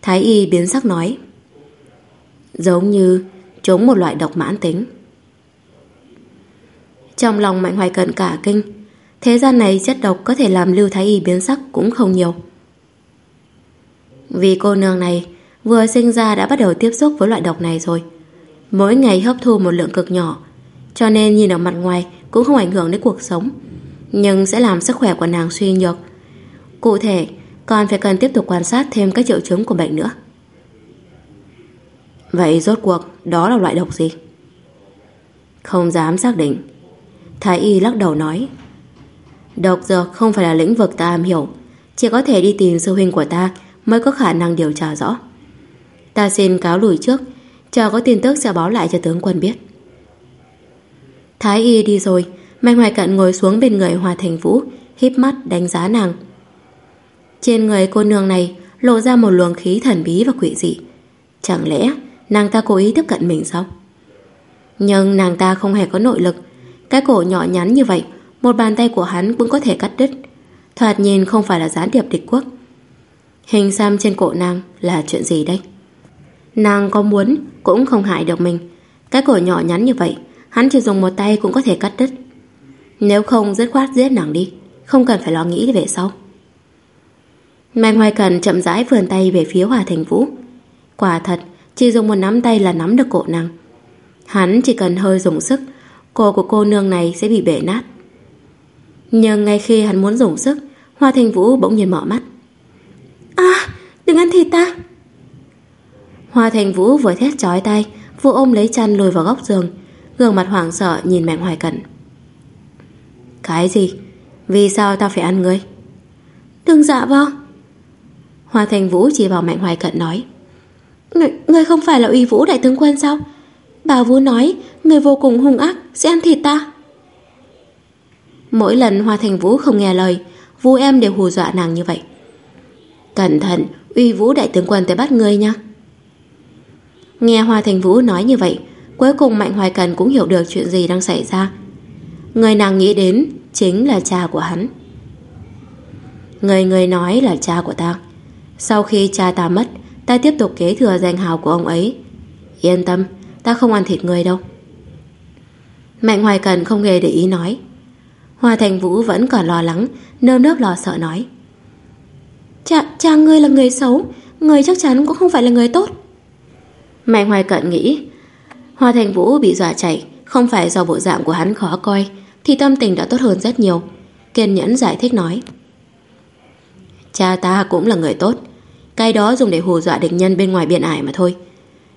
Thái Y biến sắc nói. Giống như trúng một loại độc mãn tính. Trong lòng Mạnh Hoài Cận cả kinh, thế gian này chất độc có thể làm Lưu Thái Y biến sắc cũng không nhiều. Vì cô nương này vừa sinh ra đã bắt đầu tiếp xúc với loại độc này rồi. Mỗi ngày hấp thu một lượng cực nhỏ, cho nên nhìn ở mặt ngoài cũng không ảnh hưởng đến cuộc sống, nhưng sẽ làm sức khỏe của nàng suy nhược. Cụ thể, còn phải cần tiếp tục quan sát thêm các triệu chứng của bệnh nữa. Vậy rốt cuộc đó là loại độc gì? Không dám xác định. Thái y lắc đầu nói Độc dược không phải là lĩnh vực ta am hiểu. Chỉ có thể đi tìm sư huynh của ta Mới có khả năng điều tra rõ. Ta xin cáo lùi trước, Chờ có tin tức sẽ báo lại cho tướng quân biết. Thái y đi rồi, Mạnh hoài cận ngồi xuống bên người Hòa Thành Vũ, híp mắt đánh giá nàng. Trên người cô nương này Lộ ra một luồng khí thần bí và quỷ dị. Chẳng lẽ Nàng ta cố ý tiếp cận mình sao? Nhưng nàng ta không hề có nội lực, Cái cổ nhỏ nhắn như vậy một bàn tay của hắn cũng có thể cắt đứt. Thoạt nhìn không phải là gián điệp địch quốc. Hình xăm trên cổ nàng là chuyện gì đây? Nàng có muốn Cũng không hại được mình. Cái cổ nhỏ nhắn như vậy, Hắn chỉ dùng một tay cũng có thể cắt đứt. Nếu không dứt khoát giết nàng đi, Không cần phải lo nghĩ về sau. Mạnh Hoài Cần chậm rãi vườn tay về phía Hòa Thành Vũ. Quả thật, Chỉ dùng một nắm tay là nắm được cổ nàng. Hắn chỉ cần hơi dùng sức, Cổ của cô nương này sẽ bị bể nát. Nhưng ngay khi hắn muốn dùng sức Hoa Thành Vũ bỗng nhiên mở mắt. À đừng ăn thịt ta. Hoa Thành Vũ vừa thét chói tay Vừa ôm lấy chăn lùi vào góc giường Gương mặt hoảng sợ nhìn Mạnh Hoài Cận. Cái gì? Vì sao tao phải ăn ngươi? Đừng dạ vâng Hoa Thành Vũ chỉ vào Mạnh Hoài Cận nói. Người, không phải là uy vũ đại tướng quân sao? Bà Vũ nói Người vô cùng hung ác sẽ ăn thịt ta. Mỗi lần Hoa Thành Vũ không nghe lời, Vũ em đều hù dọa nàng như vậy. Cẩn thận, Uy Vũ đại tướng quân tới bắt người nha. Nghe Hoa Thành Vũ nói như vậy, Cuối cùng Mạnh Hoài Cần cũng hiểu được chuyện gì đang xảy ra. Người nàng nghĩ đến Chính là cha của hắn. Người người nói là cha của ta. Sau khi cha ta mất, Ta tiếp tục kế thừa danh hào của ông ấy. Yên tâm, Ta không ăn thịt người đâu. Mạnh Hoài Cần không hề để ý nói. Hoa Thành Vũ vẫn còn lo lắng Nơm nớp lo sợ nói. Cha, cha ngươi là người xấu Người chắc chắn cũng không phải là người tốt. Mạnh Hoài Cận nghĩ Hoa Thành Vũ bị dọa chạy Không phải do bộ dạng của hắn khó coi Thì tâm tình đã tốt hơn rất nhiều. Kiên nhẫn giải thích nói. Cha ta cũng là người tốt Cái đó dùng để hù dọa địch nhân bên ngoài biển ải mà thôi.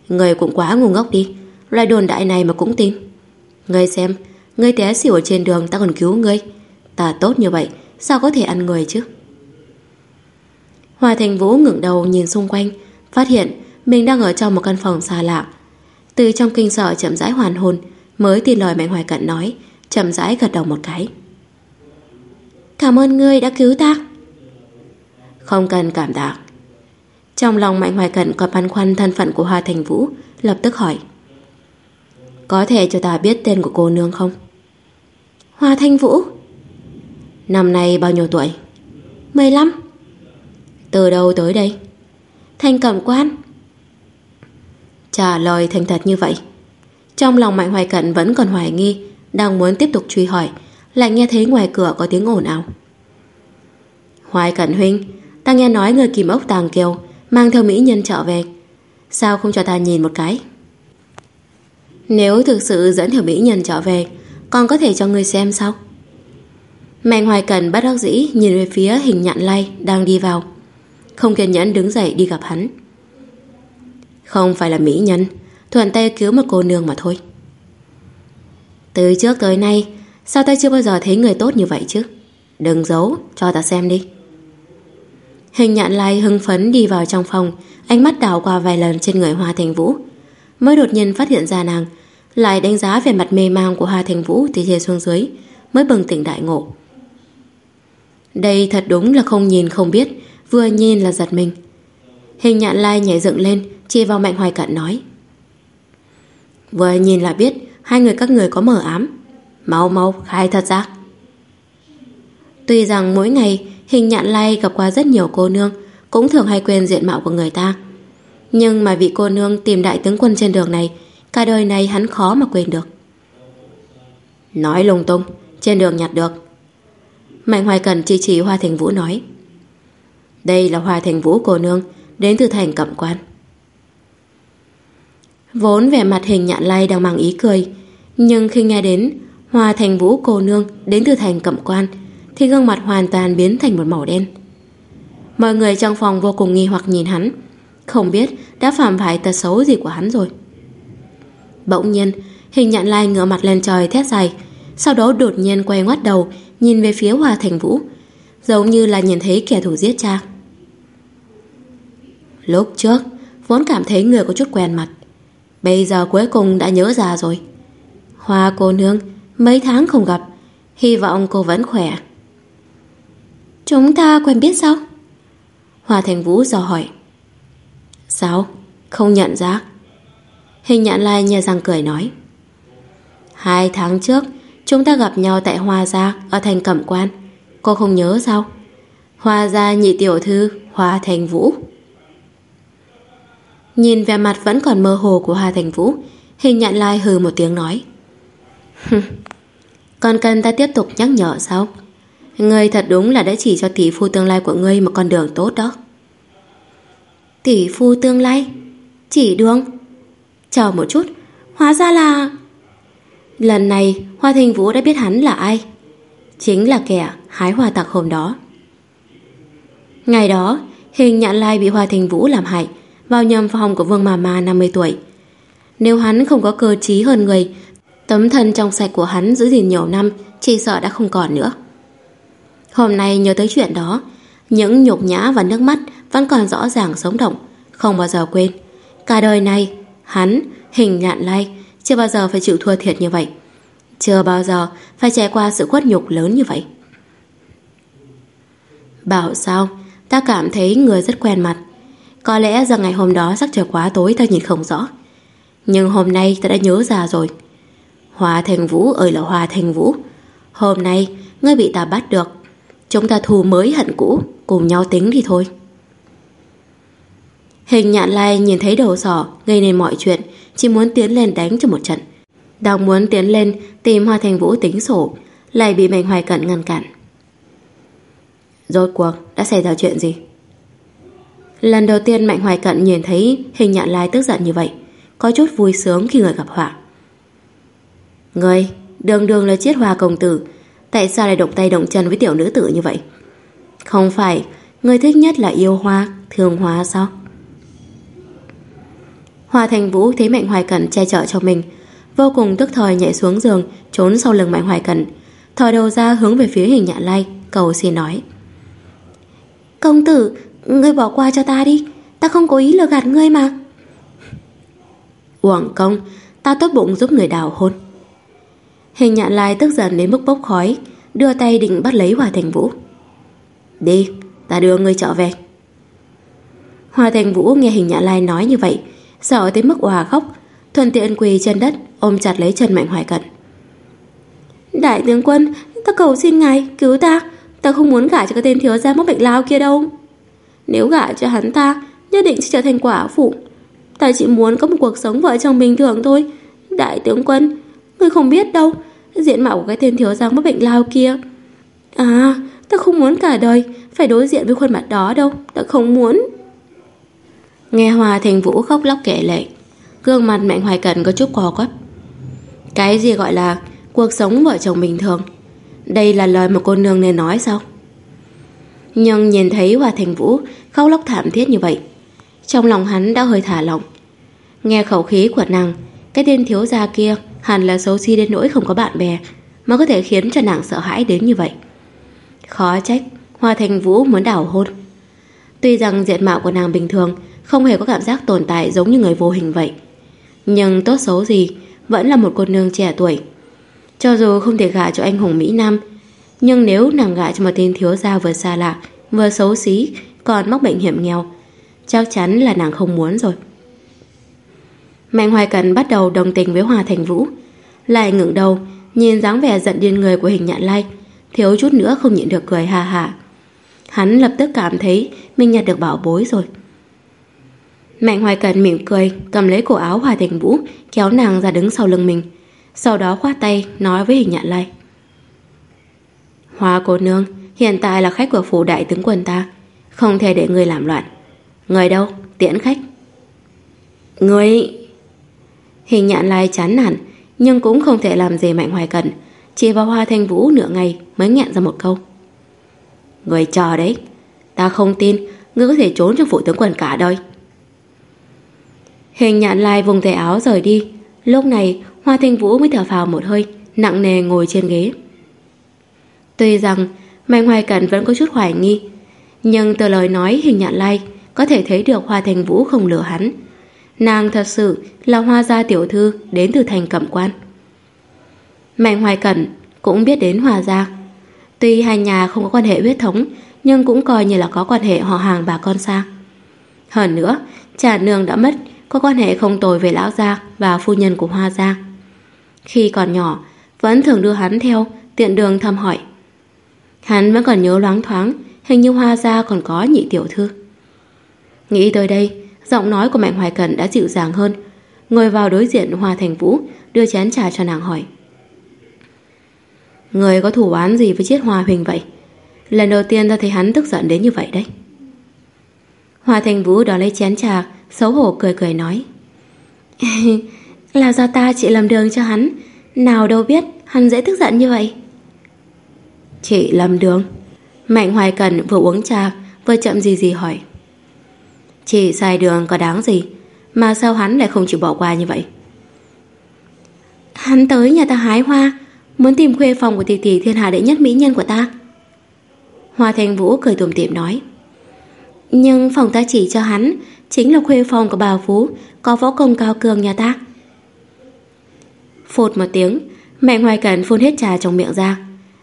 Người cũng quá ngu ngốc đi Loại đồn đại này mà cũng tin. Ngươi xem Ngươi té xỉu ở trên đường ta còn cứu ngươi. Ta tốt như vậy, Sao có thể ăn người chứ? Hoa Thành Vũ ngẩng đầu nhìn xung quanh, Phát hiện mình đang ở trong một căn phòng xa lạ. Từ trong kinh sợ chậm rãi hoàn hồn, Mới tin lời Mạnh Hoài Cận nói, Chậm rãi gật đầu một cái. Cảm ơn ngươi đã cứu ta. Không cần cảm tạ. Trong lòng Mạnh Hoài Cận còn băn khoăn thân phận của Hoa Thành Vũ, Lập tức hỏi. Có thể cho ta biết tên của cô nương không? Hoa Thanh Vũ. Năm nay bao nhiêu tuổi? 15 Từ đâu tới đây? Thanh cẩm quan. Trả lời thành thật như vậy, Trong lòng Mạnh Hoài Cận vẫn còn hoài nghi, Đang muốn tiếp tục truy hỏi, Lại nghe thấy ngoài cửa có tiếng ồn ào. Hoài Cận Huynh, Ta nghe nói người kìm ốc tàng kiều Mang theo mỹ nhân trở về. Sao không cho ta nhìn một cái? Nếu thực sự dẫn theo mỹ nhân trở về con có thể cho người xem sao? Mạnh Hoài Cần bắt đắc dĩ Nhìn về phía hình nhạn lay Đang đi vào. Không kiên nhẫn đứng dậy đi gặp hắn. Không phải là mỹ nhân, Thuận tay cứu một cô nương mà thôi. Từ trước tới nay, Sao ta chưa bao giờ thấy người tốt như vậy chứ? Đừng giấu, Cho ta xem đi. Hình nhạn lai hưng phấn đi vào trong phòng, Ánh mắt đảo qua vài lần trên người Hoa Thành Vũ. Mới đột nhiên phát hiện ra nàng lại đánh giá về mặt mê mang của Hà Thành Vũ Từ trên xuống dưới, Mới bừng tỉnh đại ngộ. Đây thật đúng là không nhìn không biết, Vừa nhìn là giật mình. Hình nhạn lai nhảy dựng lên chia vào Mạnh Hoài Cận nói. Vừa nhìn là biết, Hai người các người có mở ám. Mau mau, khai thật ra. Tuy rằng mỗi ngày, Hình nhạn lai gặp qua rất nhiều cô nương, Cũng thường hay quên diện mạo của người ta. Nhưng mà vị cô nương tìm đại tướng quân trên đường này Cả đời này hắn khó mà quên được Nói lung tung Trên đường nhặt được Mạnh Hoài Cần chỉ chỉ Hoa Thành Vũ nói Đây là Hoa Thành Vũ cô nương đến từ thành cẩm quan. Vốn vẻ mặt hình nhạn lay đang mang ý cười, nhưng khi nghe đến Hoa Thành Vũ cô nương đến từ thành cẩm quan thì gương mặt hoàn toàn biến thành một màu đen. Mọi người trong phòng vô cùng nghi hoặc nhìn hắn, không biết đã phạm phải tật xấu gì của hắn rồi. Bỗng nhiên, hình nhạn lai ngửa mặt lên trời thét dài, sau đó đột nhiên quay ngoắt đầu nhìn về phía hòa Thành Vũ, giống như là nhìn thấy kẻ thù giết cha. Lúc trước Vốn cảm thấy người có chút quen mặt Bây giờ cuối cùng đã nhớ ra rồi. Hoa cô nương Mấy tháng không gặp Hy vọng cô vẫn khỏe. Chúng ta quen biết sao? Hòa Thành Vũ dò hỏi. Sao? Không nhận ra. Hình nhạn lai nhờ răng cười nói Hai tháng trước, Chúng ta gặp nhau tại Hoa Gia, Ở thành Cẩm Quan Cô không nhớ sao Hoa Gia nhị tiểu thư, Hoa Thành Vũ Nhìn vẻ mặt vẫn còn mơ hồ của Hoa Thành Vũ, Hình nhạn lai hừ một tiếng nói Còn cần ta tiếp tục nhắc nhở sao? Ngươi thật đúng là đã chỉ cho tỷ phu tương lai của ngươi một con đường tốt đó. Tỷ phu tương lai? Chỉ đường? Chờ một chút, hóa ra là... Lần này Hoa Thanh Vũ đã biết hắn là ai. Chính là kẻ hái hoa tặc hôm đó. Ngày đó Hình nhạn lai bị Hoa Thanh Vũ làm hại Vào nhầm phòng của Vương Mà Ma 50 tuổi. Nếu hắn không có cơ trí hơn người Tấm thân trong sạch của hắn giữ gìn nhiều năm Chỉ sợ đã không còn nữa. Hôm nay nhớ tới chuyện đó Những nhục nhã và nước mắt Vẫn còn rõ ràng sống động Không bao giờ quên. Cả đời này hắn, hình nhạn lai, chưa bao giờ phải chịu thua thiệt như vậy. Chưa bao giờ phải trải qua sự khuất nhục lớn như vậy. Bảo sao? Ta cảm thấy người rất quen mặt. Có lẽ do ngày hôm đó sắc trời quá tối, Ta nhìn không rõ. Nhưng hôm nay ta đã nhớ ra rồi. Hòa Thành Vũ ơi là Hòa Thành Vũ. Hôm nay, Ngươi bị ta bắt được. Chúng ta thù mới hận cũ, Cùng nhau tính đi thôi. Hình nhạn lai nhìn thấy đầu sỏ Gây nên mọi chuyện, Chỉ muốn tiến lên đánh cho một trận. Đang muốn tiến lên tìm Hoa Thành Vũ tính sổ, Lại bị Mạnh Hoài Cận ngăn cản. Rốt cuộc, đã xảy ra chuyện gì? Lần đầu tiên Mạnh Hoài Cận nhìn thấy Hình nhạn lai tức giận như vậy, Có chút vui sướng khi người gặp họa. Người, Đường đường là chiết hoa công tử, Tại sao lại động tay động chân với tiểu nữ tử như vậy? Không phải, Người thích nhất là yêu hoa, thương hoa sao? Hoa Thành Vũ thấy Mạnh Hoài Cẩn che chở cho mình, vô cùng tức thời nhảy xuống giường, trốn sau lưng Mạnh Hoài Cẩn, thò đầu ra hướng về phía hình nhạn lai, cầu xin nói. Công tử, ngươi bỏ qua cho ta đi, ta không có ý lừa gạt ngươi mà. Uổng công, ta tốt bụng giúp người đào hôn. Hình nhạn lai tức giận đến mức bốc khói, đưa tay định bắt lấy Hoa Thành Vũ. Đi, ta đưa ngươi trở về. Hoa Thành Vũ nghe hình nhạn lai nói như vậy, sợ tới mức òa khóc, thuận tiện quỳ chân đất ôm chặt lấy chân Mạnh Hoài Cận. Đại tướng quân, ta cầu xin ngài cứu ta, ta không muốn gả cho cái tên thiếu gia mắc bệnh lao kia đâu. Nếu gả cho hắn ta, nhất định sẽ trở thành quả phụ. Ta chỉ muốn có một cuộc sống vợ chồng bình thường thôi. Đại tướng quân, ngươi không biết đâu, diện mạo của cái tên thiếu gia mắc bệnh lao kia. À, ta không muốn cả đời phải đối diện với khuôn mặt đó đâu, ta không muốn. Nghe Hòa Thành Vũ khóc lóc kể lệ. Gương mặt Mạnh Hoài Cần có chút cò quắp. Cái gì gọi là Cuộc sống vợ chồng bình thường? Đây là lời mà cô nương nên nói sao? Nhưng nhìn thấy Hòa Thành Vũ Khóc lóc thảm thiết như vậy, Trong lòng hắn đã hơi thả lỏng. Nghe khẩu khí của nàng, Cái tên thiếu gia kia hẳn là xấu xí đến nỗi không có bạn bè Mà có thể khiến cho nàng sợ hãi đến như vậy. Khó trách Hòa Thành Vũ muốn đảo hôn. Tuy rằng diện mạo của nàng bình thường không hề có cảm giác tồn tại giống như người vô hình vậy. Nhưng tốt xấu gì, vẫn là một cô nương trẻ tuổi. Cho dù không thể gả cho anh hùng Mỹ Nam, nhưng nếu nàng gả cho một tên thiếu gia vừa xa lạ, vừa xấu xí, còn mắc bệnh hiểm nghèo, chắc chắn là nàng không muốn rồi. Mạnh Hoài Cần bắt đầu đồng tình với Hòa Thành Vũ, lại ngẩng đầu, nhìn dáng vẻ giận điên người của hình nhạn lai, thiếu chút nữa không nhịn được cười ha hà. Hắn lập tức cảm thấy mình nhặt được bảo bối rồi. Mạnh Hoài Cần mỉm cười, cầm lấy cổ áo Hòa Thành Vũ, kéo nàng ra đứng sau lưng mình. Sau đó khoát tay, nói với hình nhạn lai. Hoa cô nương, hiện tại là khách của phủ đại tướng quân ta, không thể để người làm loạn. Người đâu, tiễn khách. Người... Hình nhạn lai chán nản, nhưng cũng không thể làm gì Mạnh Hoài Cần. Chỉ vào Hoa Thanh Vũ nửa ngày mới nghẹn ra một câu. Người chờ đấy, ta không tin ngươi có thể trốn trong phủ tướng quân cả đời. Hình nhạn lai vùng tay áo rời đi. Lúc này, Hoa Thanh Vũ mới thở phào một hơi, Nặng nề ngồi trên ghế. Tuy rằng, Mạnh Hoài Cẩn vẫn có chút hoài nghi, Nhưng từ lời nói hình nhạn lai, Có thể thấy được Hoa Thanh Vũ không lừa hắn. Nàng thật sự là hoa gia tiểu thư Đến từ thành cẩm quan. Mạnh Hoài Cẩn Cũng biết đến Hoa gia. Tuy hai nhà không có quan hệ huyết thống, Nhưng cũng coi như là có quan hệ họ hàng bà con xa. Hơn nữa Trà nương đã mất có quan hệ không tồi với lão gia và phu nhân của Hoa gia. Khi còn nhỏ, vẫn thường đưa hắn theo tiện đường thăm hỏi. Hắn vẫn còn nhớ loáng thoáng, hình như Hoa gia còn có nhị tiểu thư. Nghĩ tới đây, giọng nói của Mạnh Hoài Cần đã dịu dàng hơn, ngồi vào đối diện Hoa Thành Vũ, đưa chén trà cho nàng hỏi. Người có thủ án gì với chiết Hoa Huỳnh vậy Lần đầu tiên ta thấy hắn tức giận đến như vậy đấy Hoa Thành Vũ đó lấy chén trà Xấu hổ cười cười nói. Là do ta chị làm đường cho hắn. Nào đâu biết, hắn dễ tức giận như vậy. Chị làm đường. Mạnh Hoài Cần vừa uống trà, Vừa chậm gì gì hỏi. Chị sai đường có đáng gì, Mà sao hắn lại không chịu bỏ qua như vậy? Hắn tới nhà ta hái hoa, Muốn tìm khuê phòng của tỷ tỷ thiên hạ đệ nhất mỹ nhân của ta. Hoa thanh Vũ cười tủm tỉm nói. Nhưng phòng ta chỉ cho hắn Chính là khuê phòng của bà Phú, Có võ công cao cường nhà ta. Phột một tiếng, mẹ ngoài Cẩn phun hết trà trong miệng ra.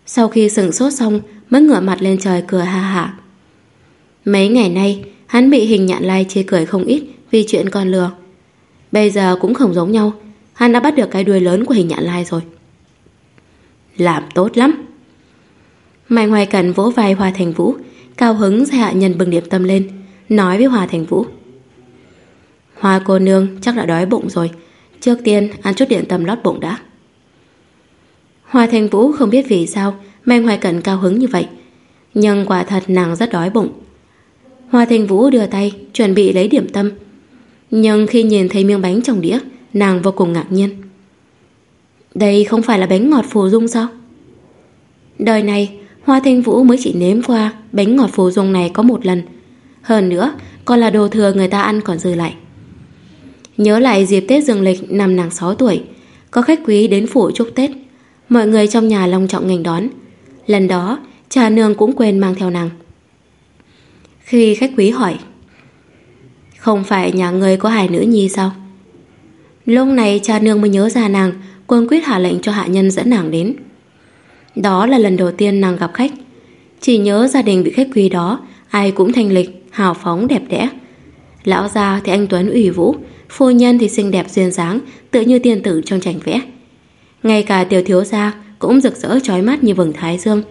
Sau khi sừng sốt xong, Mới ngửa mặt lên trời cười ha hả. Mấy ngày nay, Hắn bị hình nhạn lai chê cười không ít Vì chuyện con lừa. Bây giờ cũng không giống nhau, Hắn đã bắt được cái đuôi lớn của hình nhạn lai rồi. Làm tốt lắm. Mẹ ngoài Cần vỗ vai hòa Thành Vũ, Cao hứng ra hạ nhân bừng điểm tâm lên, Nói với hòa Thành Vũ. Hoa cô nương, chắc đã đói bụng rồi. Trước tiên, ăn chút điện tâm lót bụng đã. Hoa Thanh Vũ không biết vì sao Mai Hoài Cẩn cao hứng như vậy. Nhưng quả thật nàng rất đói bụng. Hoa Thanh Vũ đưa tay, Chuẩn bị lấy điểm tâm. Nhưng khi nhìn thấy miếng bánh trong đĩa, Nàng vô cùng ngạc nhiên. Đây không phải là bánh ngọt phù dung sao? Đời này, Hoa Thanh Vũ mới chỉ nếm qua Bánh ngọt phù dung này có một lần. Hơn nữa, còn là đồ thừa người ta ăn còn dư lại. Nhớ lại dịp Tết dương lịch năm nàng 6 tuổi Có khách quý đến phủ chúc Tết. Mọi người trong nhà long trọng nghênh đón. Lần đó cha nương cũng quên mang theo nàng. Khi khách quý hỏi Không phải nhà người có hài nữ nhi sao? Lúc này cha nương mới nhớ ra nàng Quân quyết hạ lệnh cho hạ nhân dẫn nàng đến. Đó là lần đầu tiên nàng gặp khách. Chỉ nhớ gia đình bị khách quý đó Ai cũng thanh lịch, hào phóng đẹp đẽ. Lão gia thì anh Tuấn ủy vũ Phu nhân thì xinh đẹp duyên dáng Tựa như tiên tử trong tranh vẽ Ngay cả tiểu thiếu gia Cũng rực rỡ trói mắt như vầng thái dương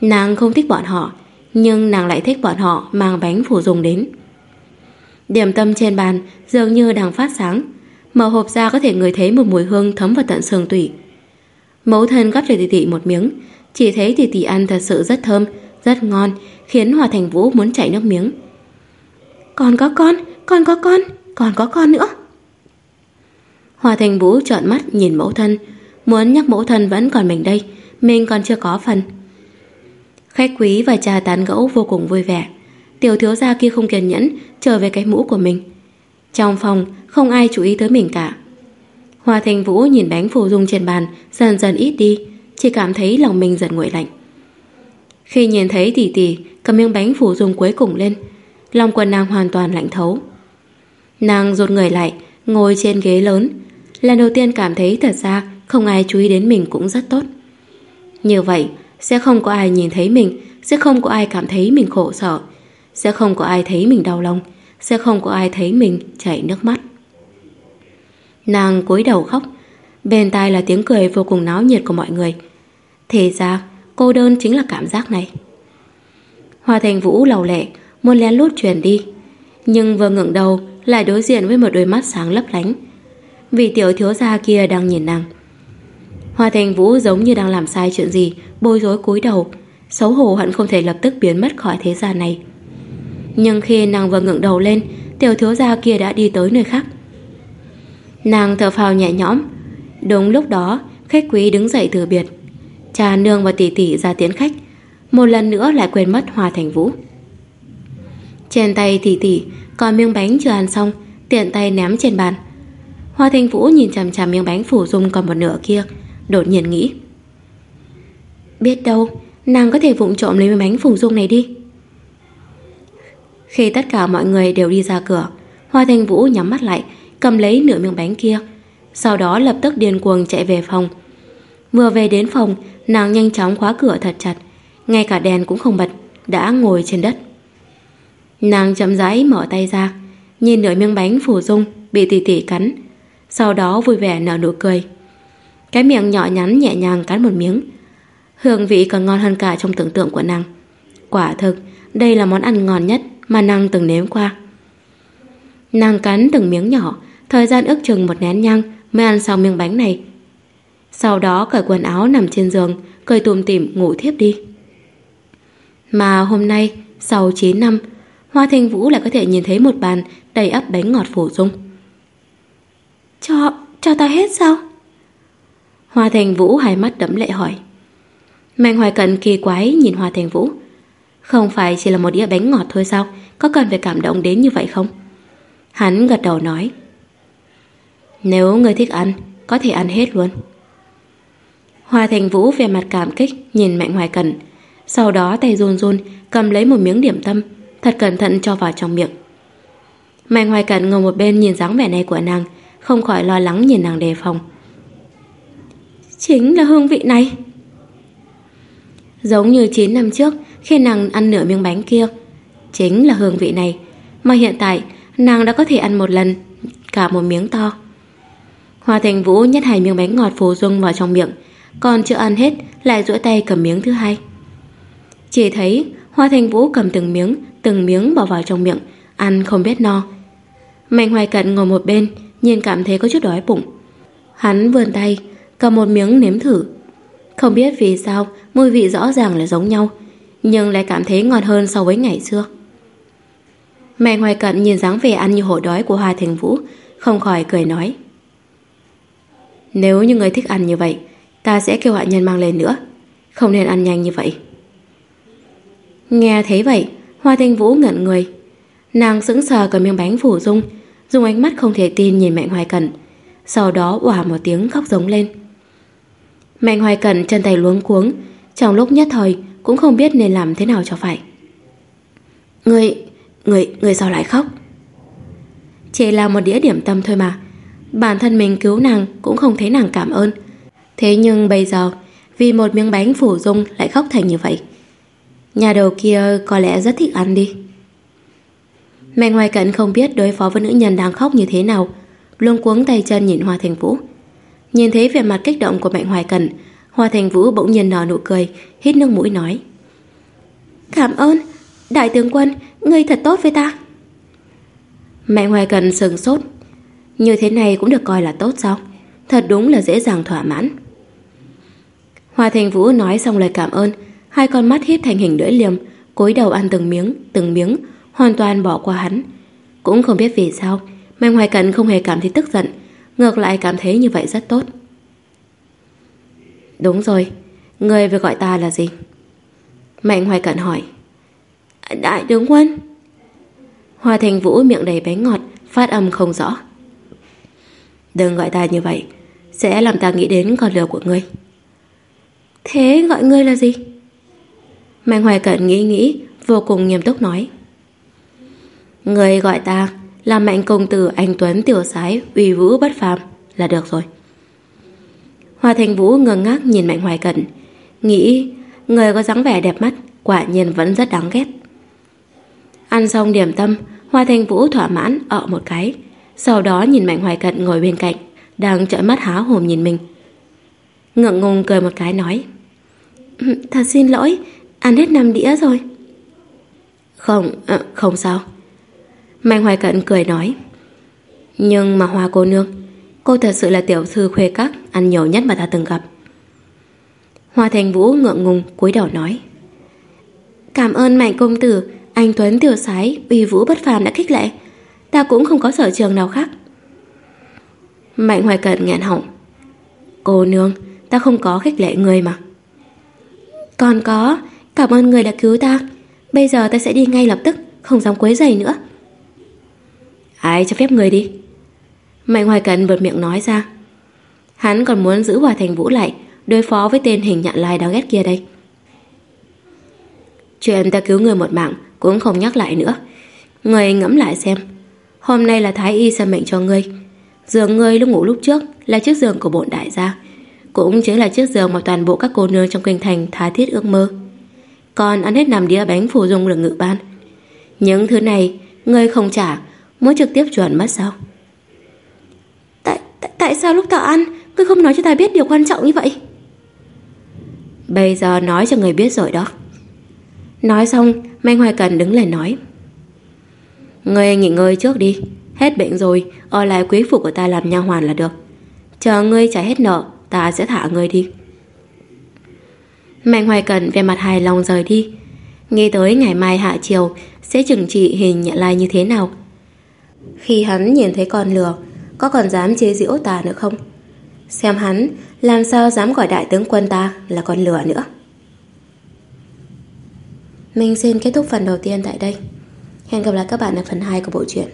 Nàng không thích bọn họ Nhưng nàng lại thích bọn họ Mang bánh phủ dùng đến Điểm tâm trên bàn dường như đang phát sáng Mở hộp ra có thể người thấy một mùi hương thấm vào tận xương tủy. Mẫu thân gắp cho tỷ tỷ một miếng, chỉ thấy tỷ tỷ ăn thật sự rất thơm, rất ngon, khiến Hòa Thành Vũ muốn chảy nước miếng. Còn có con, còn có con, còn có con nữa. Hòa Thành Vũ trợn mắt nhìn mẫu thân, muốn nhắc mẫu thân vẫn còn mình đây, mình còn chưa có phần. Khách quý và cha tán gẫu vô cùng vui vẻ. Tiểu thiếu gia kia không kiên nhẫn trở về cái mũ của mình. Trong phòng không ai chú ý tới mình cả Hoa Thành Vũ nhìn bánh phù dung trên bàn Dần dần ít đi Chỉ cảm thấy lòng mình dần nguội lạnh Khi nhìn thấy tỷ tỷ Cầm miếng bánh phủ dung cuối cùng lên Lòng quần nàng hoàn toàn lạnh thấu Nàng rụt người lại, Ngồi trên ghế lớn. Lần đầu tiên cảm thấy thật ra Không ai chú ý đến mình cũng rất tốt. Như vậy, sẽ không có ai nhìn thấy mình, Sẽ không có ai cảm thấy mình khổ sở, Sẽ không có ai thấy mình đau lòng, Sẽ không có ai thấy mình chảy nước mắt. Nàng cúi đầu khóc. Bên tai là tiếng cười vô cùng náo nhiệt của mọi người. Thế ra, cô đơn chính là cảm giác này. Hoa Thành Vũ lầu lệ Muốn lén lút chuyển đi, Nhưng vừa ngẩng đầu lại đối diện với một đôi mắt sáng lấp lánh. Vì tiểu thiếu gia kia đang nhìn nàng. Hoa Thành Vũ giống như đang làm sai chuyện gì, Bối rối cúi đầu, Xấu hổ hận không thể lập tức biến mất khỏi thế gian này. Nhưng khi nàng vừa ngẩng đầu lên, Tiểu thiếu gia kia đã đi tới nơi khác. Nàng thở phào nhẹ nhõm. Đúng lúc đó, Khách quý đứng dậy từ biệt. Cha nương và tỷ tỷ ra tiến khách. Một lần nữa lại quên mất Hoa Thành Vũ. Trên tay tỉ tỉ Còn miếng bánh chưa ăn xong Tiện tay ném trên bàn Hoa Thanh Vũ nhìn chằm chằm miếng bánh phủ dung còn một nửa kia Đột nhiên nghĩ Biết đâu Nàng có thể vụng trộm lấy miếng bánh phủ dung này đi Khi tất cả mọi người đều đi ra cửa Hoa Thanh Vũ nhắm mắt lại cầm lấy nửa miếng bánh kia. Sau đó lập tức điên cuồng chạy về phòng. Vừa về đến phòng, nàng nhanh chóng khóa cửa thật chặt, ngay cả đèn cũng không bật, đã ngồi trên đất. Nàng chậm rãi mở tay ra, nhìn nửa miếng bánh phủ dung bị tỉ tỉ cắn, sau đó vui vẻ nở nụ cười. Cái miệng nhỏ nhắn nhẹ nhàng cắn một miếng, hương vị còn ngon hơn cả trong tưởng tượng của nàng. Quả thực, đây là món ăn ngon nhất mà nàng từng nếm qua. Nàng cắn từng miếng nhỏ, Thời gian ước chừng một nén nhang mới ăn xong miếng bánh này. Sau đó cởi quần áo nằm trên giường, cười tùm tìm ngủ thiếp đi. Mà hôm nay, sau 9 năm, Hoa Thanh Vũ lại có thể nhìn thấy một bàn đầy ắp bánh ngọt phổ dung. Cho, cho ta hết sao? Hoa Thành Vũ hai mắt đẫm lệ hỏi. Mạnh Hoài Cận kỳ quái nhìn Hoa Thành Vũ. Không phải chỉ là một đĩa bánh ngọt thôi sao? Có cần phải cảm động đến như vậy không? Hắn gật đầu nói. Nếu người thích ăn, có thể ăn hết luôn. Hoa Thành Vũ về mặt cảm kích nhìn Mạnh Hoài Cần, Sau đó tay run run cầm lấy một miếng điểm tâm, thật cẩn thận cho vào trong miệng. Mạnh Hoài cẩn ngồi một bên nhìn dáng vẻ này của nàng, không khỏi lo lắng nhìn nàng đề phòng. Chính là hương vị này. Giống như 9 năm trước khi nàng ăn nửa miếng bánh kia, chính là hương vị này, mà hiện tại nàng đã có thể ăn một lần cả một miếng to. Hoa Thành Vũ nhét hai miếng bánh ngọt phù dung vào trong miệng, còn chưa ăn hết lại duỗi tay cầm miếng thứ hai. Chỉ thấy Hoa Thành Vũ cầm từng miếng, từng miếng bỏ vào trong miệng, ăn không biết no. Mạnh Hoài Cận ngồi một bên, nhìn cảm thấy có chút đói bụng. Hắn vươn tay, cầm một miếng nếm thử. Không biết vì sao mùi vị rõ ràng là giống nhau, nhưng lại cảm thấy ngon hơn so với ngày xưa. Mẹ Hoài Cận nhìn dáng vẻ ăn như hổ đói của Hoa Thành Vũ, không khỏi cười nói. Nếu như người thích ăn như vậy, ta sẽ kêu hạ nhân mang lên nữa. Không nên ăn nhanh như vậy. Nghe thấy vậy, Hoa Thanh Vũ ngẩn người. Nàng sững sờ cầm miếng bánh phủ dung, dùng ánh mắt không thể tin nhìn Mạnh Hoài Cẩn. Sau đó òa một tiếng khóc giống lên. Mạnh Hoài Cẩn chân tay luống cuống, trong lúc nhất thời cũng không biết nên làm thế nào cho phải. Người, người, người sao lại khóc? Chỉ là một đĩa điểm tâm thôi mà. Bản thân mình cứu nàng cũng không thấy nàng cảm ơn. Thế nhưng bây giờ, vì một miếng bánh phủ dung lại khóc thành như vậy. Nhà đầu kia có lẽ rất thích ăn đi. mẹ Hoài Cận không biết đối phó với nữ nhân đang khóc như thế nào, luôn cuống tay chân nhìn Hoa Thành Vũ. Nhìn thấy vẻ mặt kích động của mẹ Hoài Cận, Hoa Thành Vũ bỗng nhiên nở nụ cười, hít nước mũi nói. Cảm ơn, đại tướng quân, ngươi thật tốt với ta. mẹ Hoài Cận sừng sốt. Như thế này cũng được coi là tốt sao? Thật đúng là dễ dàng thỏa mãn. Hoa Thành Vũ nói xong lời cảm ơn, hai con mắt híp thành hình lưỡi liềm, cúi đầu ăn từng miếng, từng miếng, hoàn toàn bỏ qua hắn. Cũng không biết vì sao, Mạnh Hoài Cận không hề cảm thấy tức giận, ngược lại cảm thấy như vậy rất tốt. Đúng rồi, người vừa gọi ta là gì? Mạnh Hoài Cận hỏi. Đại tướng quân. Hoa Thành Vũ miệng đầy bánh ngọt, phát âm không rõ. Đừng gọi ta như vậy, sẽ làm ta nghĩ đến con lừa của ngươi. Thế gọi ngươi là gì? Mạnh Hoài Cận nghĩ nghĩ, vô cùng nghiêm túc nói. Người gọi ta là mạnh công tử anh Tuấn tiểu sái uy vũ bất phàm là được rồi. Hoa Thành Vũ ngơ ngác nhìn Mạnh Hoài Cận, nghĩ người có dáng vẻ đẹp mắt, quả nhiên vẫn rất đáng ghét. Ăn xong điểm tâm, Hoa Thành Vũ thỏa mãn ọ một cái, sau đó nhìn Mạnh Hoài Cận ngồi bên cạnh, đang trợn mắt há hồn nhìn mình. Ngượng ngùng cười một cái nói, Thật xin lỗi, ăn hết năm đĩa rồi. Không, à, không sao. Mạnh Hoài Cận cười nói. Nhưng mà Hoa cô nương Cô thật sự là tiểu thư khuê các Ăn nhiều nhất mà ta từng gặp. Hoa Thành Vũ ngượng ngùng cúi đầu nói. Cảm ơn Mạnh công tử Anh Tuấn tiểu sái Uy vũ bất phàm đã khích lệ. Ta cũng không có sở trường nào khác. Mạnh Hoài Cận nghẹn họng. Cô nương Ta không có khích lệ người mà. Còn có Cảm ơn người đã cứu ta. Bây giờ ta sẽ đi ngay lập tức, Không dám quấy rầy nữa. Ai cho phép người đi? Mạnh Hoài Cần vượt miệng nói ra. Hắn còn muốn giữ Hòa Thành Vũ lại, Đối phó với tên hình nhạn lai đáng ghét kia đây. Chuyện ta cứu người một mạng Cũng không nhắc lại nữa. Người ngẫm lại xem. Hôm nay là Thái Y xem mệnh cho ngươi. Giường ngươi lúc ngủ lúc trước Là chiếc giường của bộn đại gia. Cũng chính là chiếc giường mà toàn bộ các cô nương trong kinh thành thá thiết ước mơ. Còn ăn hết nằm đĩa bánh phù dung được ngự ban. Những thứ này Ngươi không trả Muốn trực tiếp chuẩn mất sao? Tại, tại, tại sao lúc ta ăn Ngươi không nói cho ta biết điều quan trọng như vậy? Bây giờ nói cho người biết rồi đó. Nói xong mai Hoài Cần đứng lên nói. Ngươi nghỉ ngơi trước đi Hết bệnh rồi Ở lại quý phụ của ta làm nha hoàn là được. Chờ ngươi trả hết nợ Ta sẽ thả người đi. Mạnh Hoài Cẩn về mặt hài lòng rời đi. Nghĩ tới ngày mai hạ chiều, Sẽ chừng trị hình nhận lai như thế nào? Khi hắn nhìn thấy con lừa, Có còn dám chế giễu ta nữa không? Xem hắn, Làm sao dám gọi đại tướng quân ta Là con lừa nữa? Mình xin kết thúc phần đầu tiên tại đây. Hẹn gặp lại các bạn ở phần 2 của bộ truyện.